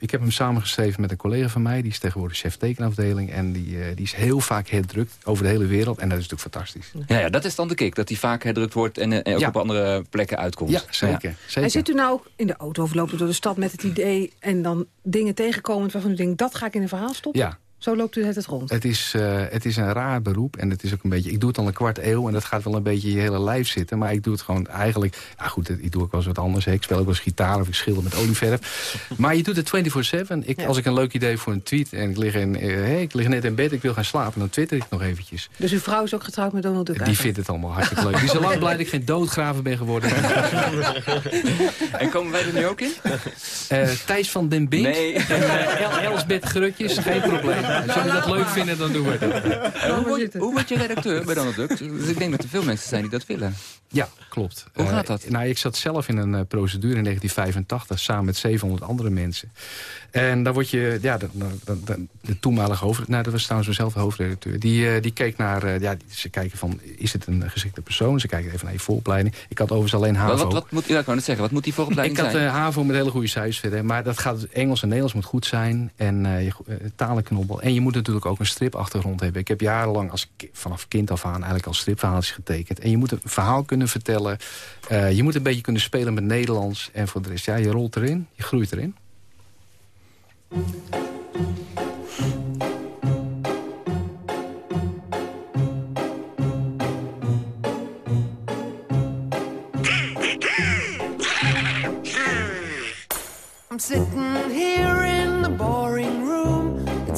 [SPEAKER 10] ik heb hem samengeschreven met een collega van mij. Die is tegenwoordig chef tekenafdeling. En die, eh, die is heel vaak herdrukt over de hele wereld. En dat is natuurlijk fantastisch.
[SPEAKER 11] Ja, ja, dat is dan de kick. Dat hij vaak herdrukt wordt en, eh, en ook
[SPEAKER 10] Ja.
[SPEAKER 11] op andere plekken uitkomt.
[SPEAKER 10] Ja, zeker.
[SPEAKER 8] En zit u nou ook in de auto of loopt u door de stad met het idee... en dan dingen tegenkomend waarvan u denkt, dat ga ik in een verhaal stoppen?
[SPEAKER 10] Ja.
[SPEAKER 8] Zo loopt u het het rond?
[SPEAKER 10] Het is, eh, het is een raar beroep. En het is ook een beetje. Ik doe het al een kwart eeuw. En dat gaat wel een beetje in je hele lijf zitten. Maar ik doe het gewoon eigenlijk. Ja, goed, ik doe ook wel eens wat anders. hè. Ik speel ook wel eens gitaar of ik schilder met olieverf. maar je doet het 24-7. Ik, Als ik een leuk idee voor een tweet. En ik lig, in, eh, hey, ik lig net in bed. Ik wil gaan slapen. Dan twitter ik nog eventjes.
[SPEAKER 8] Dus uw vrouw is ook getrouwd met Donald Duck
[SPEAKER 10] Die
[SPEAKER 8] eigenlijk?
[SPEAKER 10] vindt het allemaal hartstikke leuk. Die is al lang blij dat ik geen doodgraver ben geworden.
[SPEAKER 11] En komen wij er nu ook in?
[SPEAKER 10] Eh, Thijs van den Bink.
[SPEAKER 11] Nee.
[SPEAKER 10] En El Elsbeth Grutjes. Geen probleem. Als jullie dat leuk vinden, dan doen we het.
[SPEAKER 11] Hoe, word je, hoe word je redacteur bij Donald Duck? Dus ik denk dat er veel mensen zijn die dat willen.
[SPEAKER 10] Ja, klopt.
[SPEAKER 11] Hoe
[SPEAKER 10] Eh,
[SPEAKER 11] gaat dat?
[SPEAKER 10] nou, ik zat zelf in een eh, procedure in 1985 samen met 700 andere mensen. En daar word je, ja, de, de, de, de toenmalige hoofd, nou, dat was trouwens mezelf de hoofdredacteur. Die, eh, die keek naar, ja, ze kijken van, is het een geschikte persoon? Ze kijken even naar je vooropleiding. Ik had overigens alleen HAVO.
[SPEAKER 11] Wat, wat, wat moet, ja, ik zeggen, wat moet die vooropleiding
[SPEAKER 10] Ik had
[SPEAKER 11] zijn?
[SPEAKER 10] HAVO met hele goede cijfers verder. Maar dat gaat, Engels en Nederlands moet goed zijn. En je talenknobbel. En je moet natuurlijk ook een stripachtergrond hebben. Ik heb jarenlang als, vanaf kind af aan eigenlijk al stripverhaaltjes getekend. En je moet een verhaal kunnen vertellen. Eh, je moet een beetje kunnen spelen met Nederlands. En voor de rest, ja, je rolt erin. Je groeit erin.
[SPEAKER 16] I'm sitting here in the boring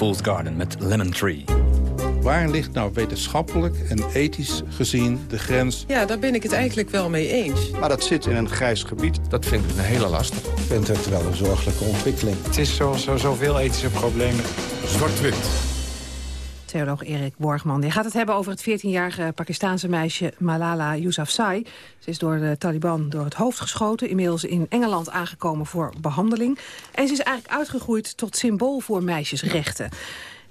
[SPEAKER 11] Fool's Garden met Lemon Tree.
[SPEAKER 24] Waar ligt nou wetenschappelijk en ethisch gezien de grens?
[SPEAKER 22] Ja, daar ben ik het eigenlijk wel mee eens.
[SPEAKER 24] Maar dat zit in een grijs gebied.
[SPEAKER 25] Dat vind ik een hele lastig.
[SPEAKER 26] Ik vind het wel een zorgelijke ontwikkeling.
[SPEAKER 25] Het is zo, zo, zoveel ethische problemen.
[SPEAKER 7] Zwart-wit.
[SPEAKER 8] Theoloog Erik Borgman. Die gaat het hebben over het 14-jarige Pakistaanse meisje Malala Yousafzai. Ze is door de Taliban door het hoofd geschoten. Inmiddels in Engeland aangekomen voor behandeling. En ze is eigenlijk uitgegroeid tot symbool voor meisjesrechten.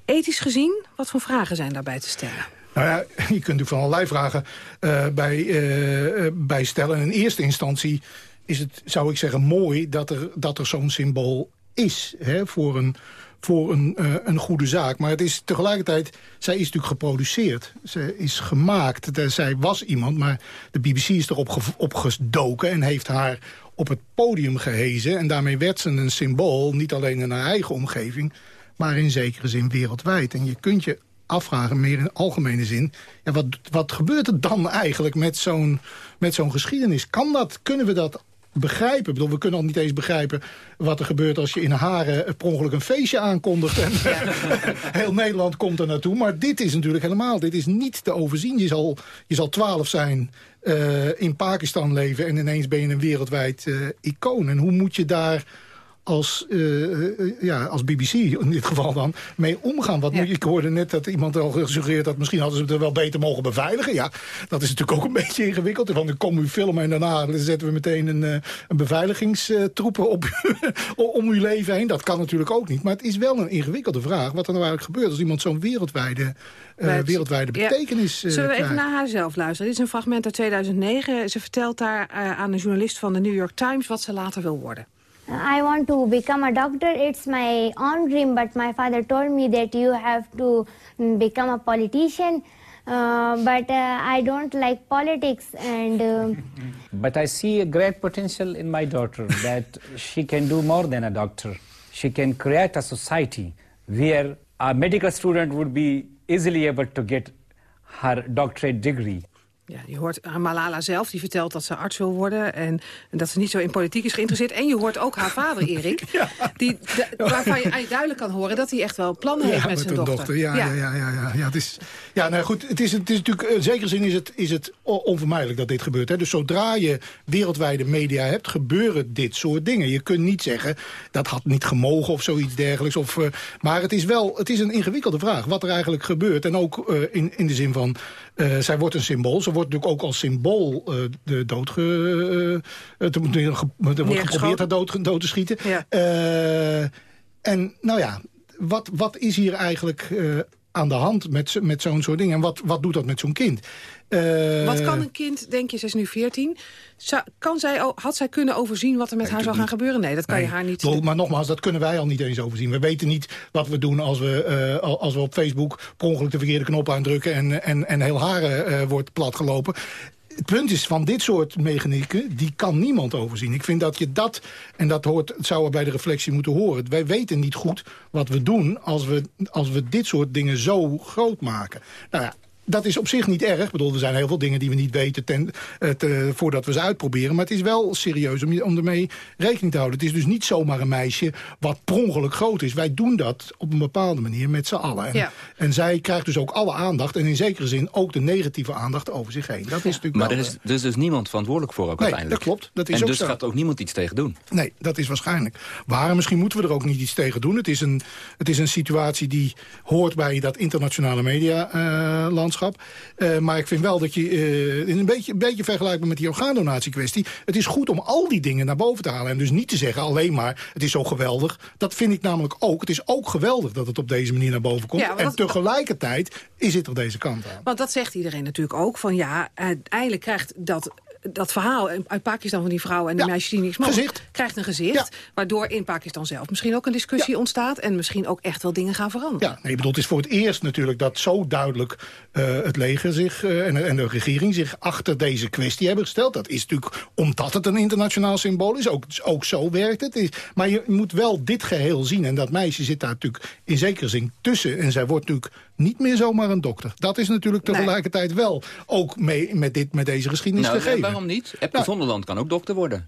[SPEAKER 8] Ethisch gezien, wat voor vragen zijn daarbij te stellen?
[SPEAKER 15] Nou ja, je kunt natuurlijk van allerlei vragen eh, bij, eh, bij stellen. In eerste instantie is het, zou ik zeggen, mooi dat er, dat er zo'n symbool is hè, voor, een, voor een, eh, een goede zaak. Maar het is tegelijkertijd, zij is natuurlijk geproduceerd. Ze is gemaakt. Zij was iemand, maar de BBC is erop ge- opgedoken en heeft haar op het podium gehezen. En daarmee werd ze een symbool, niet alleen in haar eigen omgeving... maar in zekere zin wereldwijd. En je kunt je afvragen, meer in algemene zin... Ja, wat, wat gebeurt er dan eigenlijk met zo'n zo'n geschiedenis? Kan dat, kunnen we dat begrijpen? Ik bedoel, we kunnen al niet eens begrijpen wat er gebeurt... als je in Haren per ongeluk een feestje aankondigt... en heel Nederland komt er naartoe. Maar dit is natuurlijk helemaal, dit is niet te overzien. Je zal, je zal twaalf zijn, eh, in Pakistan leven... en ineens ben je een wereldwijd eh, icoon. En hoe moet je daar als, eh, eh, ja, als BBC in dit geval dan mee omgaan? Wat moet, ik hoorde net dat iemand al gesuggereerd dat misschien hadden ze het er wel beter mogen beveiligen. Ja, dat is natuurlijk ook een beetje ingewikkeld. Van dan komen u filmen en daarna zetten we meteen een, eh, een beveiligingstroepen op om uw leven heen. Dat kan natuurlijk ook niet. Maar het is wel een ingewikkelde vraag wat er nou eigenlijk gebeurt als iemand zo'n wereldwijde, wereldwijde
[SPEAKER 8] Ja.
[SPEAKER 15] betekenis eh,
[SPEAKER 8] Zullen we even naar haar zelf luisteren? Dit is een fragment uit 2009. Ze vertelt daar aan een journalist van de New York Times... wat ze later wil worden.
[SPEAKER 27] I want to become a doctor. It's my own dream, but my father told me that you have to mm, become a politician. Uh, but uh, I don't like politics, and uh,
[SPEAKER 28] But I see a great potential in my daughter that she can do more than a doctor. She can create a society where a medical student would be easily able to get her doctorate degree.
[SPEAKER 8] Ja, je hoort aan Malala zelf, die vertelt dat ze arts wil worden... En, en dat ze niet zo in politiek is geïnteresseerd. En je hoort ook haar vader, Erik, die, waarvan je duidelijk kan horen... dat hij echt wel plannen heeft met, zijn dochter.
[SPEAKER 15] Ja, ja. Ja, ja, ja, ja, het is, ja nou goed, het is, het is natuurlijk, in zekere zin is het, is het onvermijdelijk dat dit gebeurt. Hè. Dus zodra je wereldwijde media hebt, gebeuren dit soort dingen. Je kunt niet zeggen, dat had niet gemogen of zoiets dergelijks. Of, eh, maar het is wel, het is een ingewikkelde vraag, wat er eigenlijk gebeurt. En ook eh, in, in de zin van, eh, zij wordt een symbool. Ze wordt natuurlijk ook als symbool eh de dood ge, het moet- er wordt geprobeerd haar dood, dood te schieten. En nou ja, wat, wat is hier eigenlijk aan de hand met, met zo'n soort dingen? En wat, wat doet dat met zo'n kind? Eh,
[SPEAKER 8] Wat kan een kind, denk je, ze is nu 14... Zou, kan zij, had zij kunnen overzien wat er met haar zou gaan gebeuren? Nee, dat kan je haar niet...
[SPEAKER 15] bedoel, Maar nogmaals, dat kunnen wij al niet eens overzien. We weten niet wat we doen als we, eh, al- als we op Facebook... per ongeluk de verkeerde knop aandrukken... en, en, en heel haren eh, wordt platgelopen. Het punt is, van dit soort mechanieken, die kan niemand overzien. Ik vind dat je dat, en dat hoort, zou bij de reflectie moeten horen... wij weten niet goed wat we doen als we, als we dit soort dingen zo groot maken. Nou ja, dat is op zich niet erg. Ik bedoel, er zijn heel veel dingen die we niet weten ten, eh, te- voordat we ze uitproberen. Maar het is wel serieus om, ermee rekening te houden. Het is dus niet zomaar een meisje wat per ongeluk groot is. Wij doen dat op een bepaalde manier met z'n allen. En,
[SPEAKER 11] Ja.
[SPEAKER 15] en zij krijgt dus ook alle aandacht. En in zekere zin ook de negatieve aandacht over zich heen. Dat is natuurlijk
[SPEAKER 11] Maar
[SPEAKER 15] wel,
[SPEAKER 11] er is, er is dus niemand verantwoordelijk voor ook
[SPEAKER 15] Nee,
[SPEAKER 11] uiteindelijk.
[SPEAKER 15] dat klopt. Dat is
[SPEAKER 11] en
[SPEAKER 15] ook
[SPEAKER 11] dus
[SPEAKER 15] zo.
[SPEAKER 11] gaat ook niemand iets tegen doen.
[SPEAKER 15] Nee, dat is waarschijnlijk waar. En misschien moeten we er ook niet iets tegen doen. Het is een, het is een situatie die hoort bij dat internationale medialandschap. Eh maar ik vind wel dat je, in een beetje, een beetje vergelijkbaar met die orgaandonatiekwestie... het is goed om al die dingen naar boven te halen. En dus niet te zeggen alleen maar, het is zo geweldig. Dat vind ik namelijk ook. Het is ook geweldig dat het op deze manier naar boven komt.
[SPEAKER 8] Ja,
[SPEAKER 15] en
[SPEAKER 8] dat-
[SPEAKER 15] tegelijkertijd is het er deze kant aan.
[SPEAKER 8] Want dat zegt iedereen natuurlijk ook. Van ja, uiteindelijk krijgt dat, dat verhaal uit Pakistan van die vrouwen en die meisjes die niks mogen...
[SPEAKER 15] gezicht.
[SPEAKER 8] krijgt een gezicht. Waardoor in Pakistan zelf misschien ook een discussie ontstaat. En misschien ook echt wel dingen gaan veranderen.
[SPEAKER 15] Ja, nee, ik bedoel, het is voor het eerst natuurlijk dat zo duidelijk eh, het leger zich eh, en, en de regering zich achter deze kwestie hebben gesteld. Dat is natuurlijk omdat het een internationaal symbool is. Ook, ook zo werkt het. Is- Maar je moet wel dit geheel zien. En dat meisje zit daar natuurlijk in zekere zin tussen. En zij wordt natuurlijk niet meer zomaar een dokter. Dat is natuurlijk tegelijkertijd wel ook mee, met, dit, met deze geschiedenis
[SPEAKER 11] Nou,
[SPEAKER 15] gegeven.
[SPEAKER 11] waarom niet? Epke Zonderland kan ook dokter worden.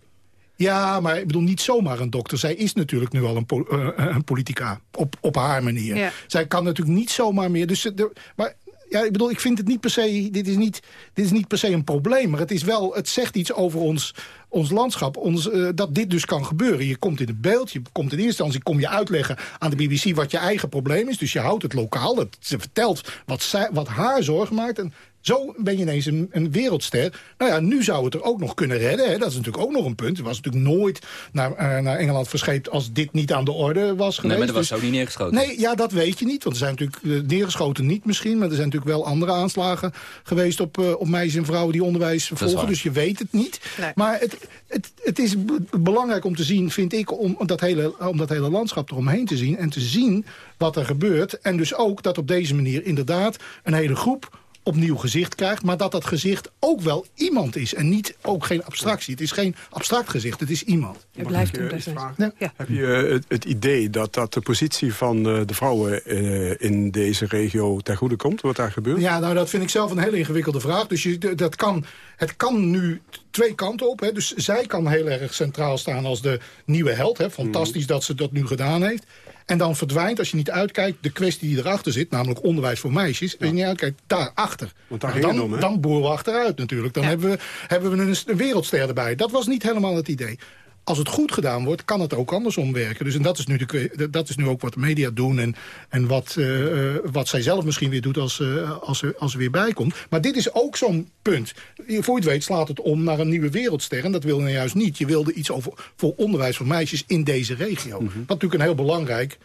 [SPEAKER 15] Ja, maar ik bedoel niet zomaar een dokter. Zij is natuurlijk nu al een, po- eh, een politica. Op, op haar manier.
[SPEAKER 8] Ja.
[SPEAKER 15] Zij kan natuurlijk niet zomaar meer. Dus, ze- de- maar ja, ik bedoel, ik vind het niet per se. Dit is niet, dit is niet per se een probleem. Maar het is wel. Het zegt iets over ons, ons landschap. Ons, eh, dat dit dus kan gebeuren. Je komt in het beeld. Je komt in eerste instantie kom je uitleggen aan de BBC wat je eigen probleem is. Dus je houdt het lokaal. Ze vertelt wat, zij, wat haar zorgen maakt. En zo ben je ineens een, een wereldster. Nou ja, nu zou het er ook nog kunnen redden. Hè? Dat is natuurlijk ook nog een punt. Het was natuurlijk nooit naar, eh, naar Engeland verscheept... als dit niet aan de orde was geweest.
[SPEAKER 11] Nee, maar er was
[SPEAKER 15] Dus-
[SPEAKER 11] zo niet neergeschoten.
[SPEAKER 15] Nee, ja, dat weet je niet. Want er zijn natuurlijk eh, neergeschoten niet misschien... maar er zijn natuurlijk wel andere aanslagen geweest... op, eh, op meisjes en vrouwen die onderwijs volgen. Dus je weet het niet. Maar het, het, het is belangrijk om te zien, vind ik... Om, dat hele, om dat hele landschap eromheen te zien... en te zien wat er gebeurt. En dus ook dat op deze manier inderdaad een hele groep opnieuw gezicht krijgt... maar dat dat gezicht ook wel iemand is. En niet ook geen abstractie. Het is geen abstract gezicht, het is iemand.
[SPEAKER 8] Het blijft een
[SPEAKER 19] eh,
[SPEAKER 8] best
[SPEAKER 19] iets
[SPEAKER 8] wel-
[SPEAKER 19] vragen? Heb je eh, het, het idee dat, dat de positie van eh, de vrouwen eh, in deze regio ten goede komt? Wat daar gebeurt?
[SPEAKER 15] Ja, nou dat vind ik zelf een hele ingewikkelde vraag. Dus je, dat kan, het kan nu twee kanten op. Hè. Dus zij kan heel erg centraal staan als de nieuwe held. Hè. Fantastisch dat ze dat nu gedaan heeft. En dan verdwijnt, als je niet uitkijkt, de kwestie die erachter zit... namelijk onderwijs voor meisjes. Als je niet uitkijkt, daarachter.
[SPEAKER 19] Want daar
[SPEAKER 15] Nou, dan,
[SPEAKER 19] om,
[SPEAKER 15] dan boeren we achteruit natuurlijk. Dan hebben we, hebben we een wereldster erbij. Dat was niet helemaal het idee. Als het goed gedaan wordt, kan het ook andersom werken. Dus en dat is nu, de, dat is nu ook wat de media doen... en, en wat, eh, eh, wat zij zelf misschien weer doet als, eh, als, ze, als ze weer bijkomt. Maar dit is ook zo'n punt. Voor je het weet slaat het om naar een nieuwe wereldster. En dat wilde je juist niet. Je wilde iets over, voor onderwijs voor meisjes in deze regio. Wat natuurlijk een heel belangrijk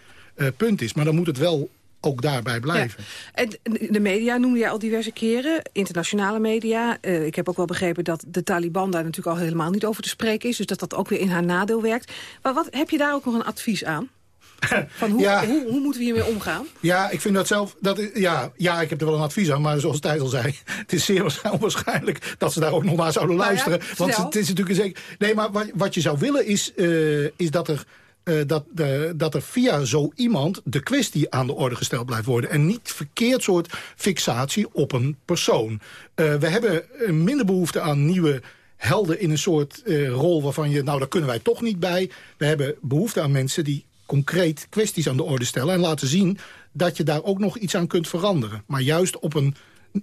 [SPEAKER 15] punt is. Maar dan moet het wel ook daarbij blijven.
[SPEAKER 8] En de media noemde je al diverse keren, internationale media. Eh, ik heb ook wel begrepen dat de Taliban daar natuurlijk al helemaal niet over te spreken is. Dus dat dat ook weer in haar nadeel werkt. Maar wat, heb je daar ook nog een advies aan? Van hoe,
[SPEAKER 15] Ja.
[SPEAKER 8] hoe, hoe moeten we hiermee omgaan?
[SPEAKER 15] Ja, ik vind dat zelf... Dat, ja, ja, ik heb er wel een advies aan, maar zoals Thijs al zei... het is zeer waarsch- onwaarschijnlijk dat ze daar ook nog naar zouden
[SPEAKER 8] Nou ja,
[SPEAKER 15] luisteren. want het is natuurlijk zeker... Nee, maar wat, wat je zou willen is, eh, is dat er... eh, dat, dat er via zo iemand de kwestie aan de orde gesteld blijft worden. En niet verkeerd soort fixatie op een persoon. Eh, we hebben minder behoefte aan nieuwe helden in een soort eh, rol waarvan je... nou, daar kunnen wij toch niet bij. We hebben behoefte aan mensen die concreet kwesties aan de orde stellen... en laten zien dat je daar ook nog iets aan kunt veranderen. Maar juist op een,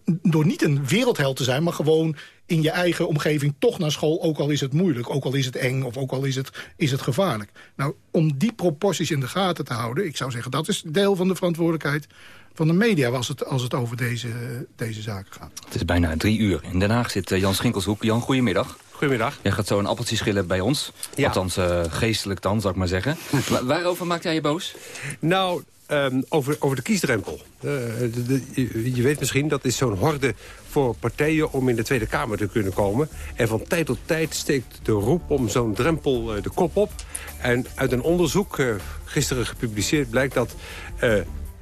[SPEAKER 15] door niet een wereldheld te zijn... maar gewoon in je eigen omgeving toch naar school... ook al is het moeilijk, ook al is het eng of ook al is het, is het gevaarlijk. Nou, om die proporties in de gaten te houden... ik zou zeggen, dat is deel van de verantwoordelijkheid van de media... als het, als het over deze, deze zaken gaat.
[SPEAKER 11] Het is bijna drie uur. In Den Haag zit eh, Jan Schinkelshoek. Jan, goedemiddag.
[SPEAKER 29] Goedemiddag.
[SPEAKER 11] Jij gaat zo een appeltje schillen bij ons.
[SPEAKER 29] Ja.
[SPEAKER 11] Althans, eh, geestelijk dan, zou ik maar zeggen. Wa- waarover maakt jij je boos?
[SPEAKER 29] Nou, ehm, over, over de kiesdrempel. Eh, de- de- je, je weet misschien, dat is zo'n horde voor partijen om in de Tweede Kamer te kunnen komen. En van tijd tot tijd steekt de roep om zo'n drempel eh, de kop op. En uit een onderzoek, eh, gisteren gepubliceerd, blijkt dat...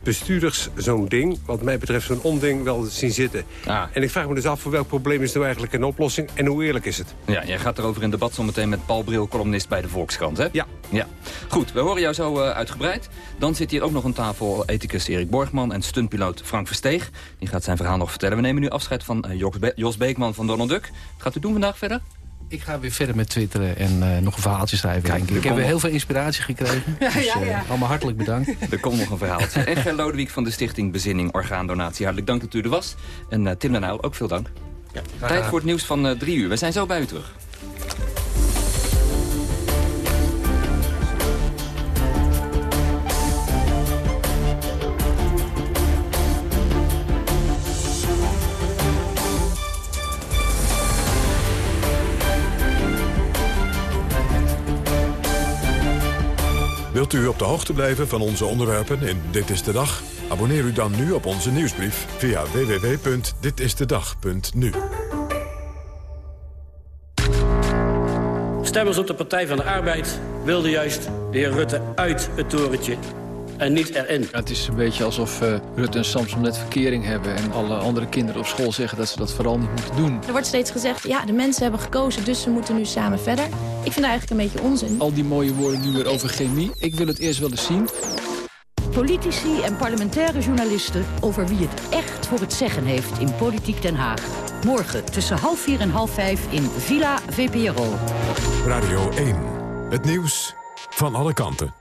[SPEAKER 29] bestuurders zo'n ding, wat mij betreft zo'n onding, wel zien zitten. En ik vraag me dus af, voor welk probleem is nou eigenlijk een oplossing... en hoe eerlijk is het?
[SPEAKER 11] Ja, jij gaat erover in debat zometeen met Paul Bril, columnist bij de Volkskrant, hè?
[SPEAKER 29] Ja.
[SPEAKER 11] ja. Goed, we horen jou zo eh, uitgebreid. Dan zit hier ook nog een tafel ethicus Erik Borgman en stuntpiloot Frank Versteeg. Die gaat zijn verhaal nog vertellen. We nemen nu afscheid van eh, Jos, Be- Jos Beekman van Donald Duck. Wat gaat u doen vandaag verder?
[SPEAKER 10] Ik ga weer verder met twitteren en eh, nog een verhaaltje schrijven. denk ik. ik heb weer heel veel inspiratie gekregen.
[SPEAKER 11] Ja,
[SPEAKER 10] dus,
[SPEAKER 11] ja, ja.
[SPEAKER 10] allemaal hartelijk bedankt.
[SPEAKER 11] Er komt nog een verhaaltje. En Ger Lodewijk van de Stichting Bezinning Orgaandonatie. Hartelijk dank dat u er was. En Tim den Uyl, ook veel dank. Tijd voor het nieuws van drie uur. We zijn zo bij u terug.
[SPEAKER 7] Wilt u op de hoogte blijven van onze onderwerpen in Dit is de Dag? Abonneer u dan nu op onze nieuwsbrief via www.ditistedag.nu.
[SPEAKER 30] Stemmers op de Partij van de Arbeid wilden juist de heer Rutte uit het torentje en niet erin.
[SPEAKER 31] Het is een beetje alsof eh, Rutte en Samson net verkering hebben... en alle andere kinderen op school zeggen dat ze dat vooral niet moeten doen.
[SPEAKER 32] Er wordt steeds gezegd, ja, de mensen hebben gekozen, dus ze moeten nu samen verder. Ik vind dat eigenlijk een beetje onzin.
[SPEAKER 31] Al die mooie woorden nu weer over chemie. Ik wil het eerst wel eens zien.
[SPEAKER 33] Politici en parlementaire journalisten over wie het echt voor het zeggen heeft in Politiek Den Haag. Morgen tussen half vier en half vijf in Villa VPRO.
[SPEAKER 7] Radio 1. Het nieuws van alle kanten.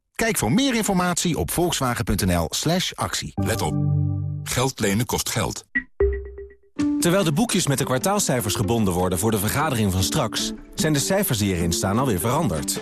[SPEAKER 34] Kijk voor meer informatie op volkswagen.nl slash actie.
[SPEAKER 35] Let op. Geld lenen kost geld.
[SPEAKER 36] Terwijl de boekjes met de kwartaalcijfers gebonden worden voor de vergadering van straks... zijn de cijfers die erin staan alweer veranderd.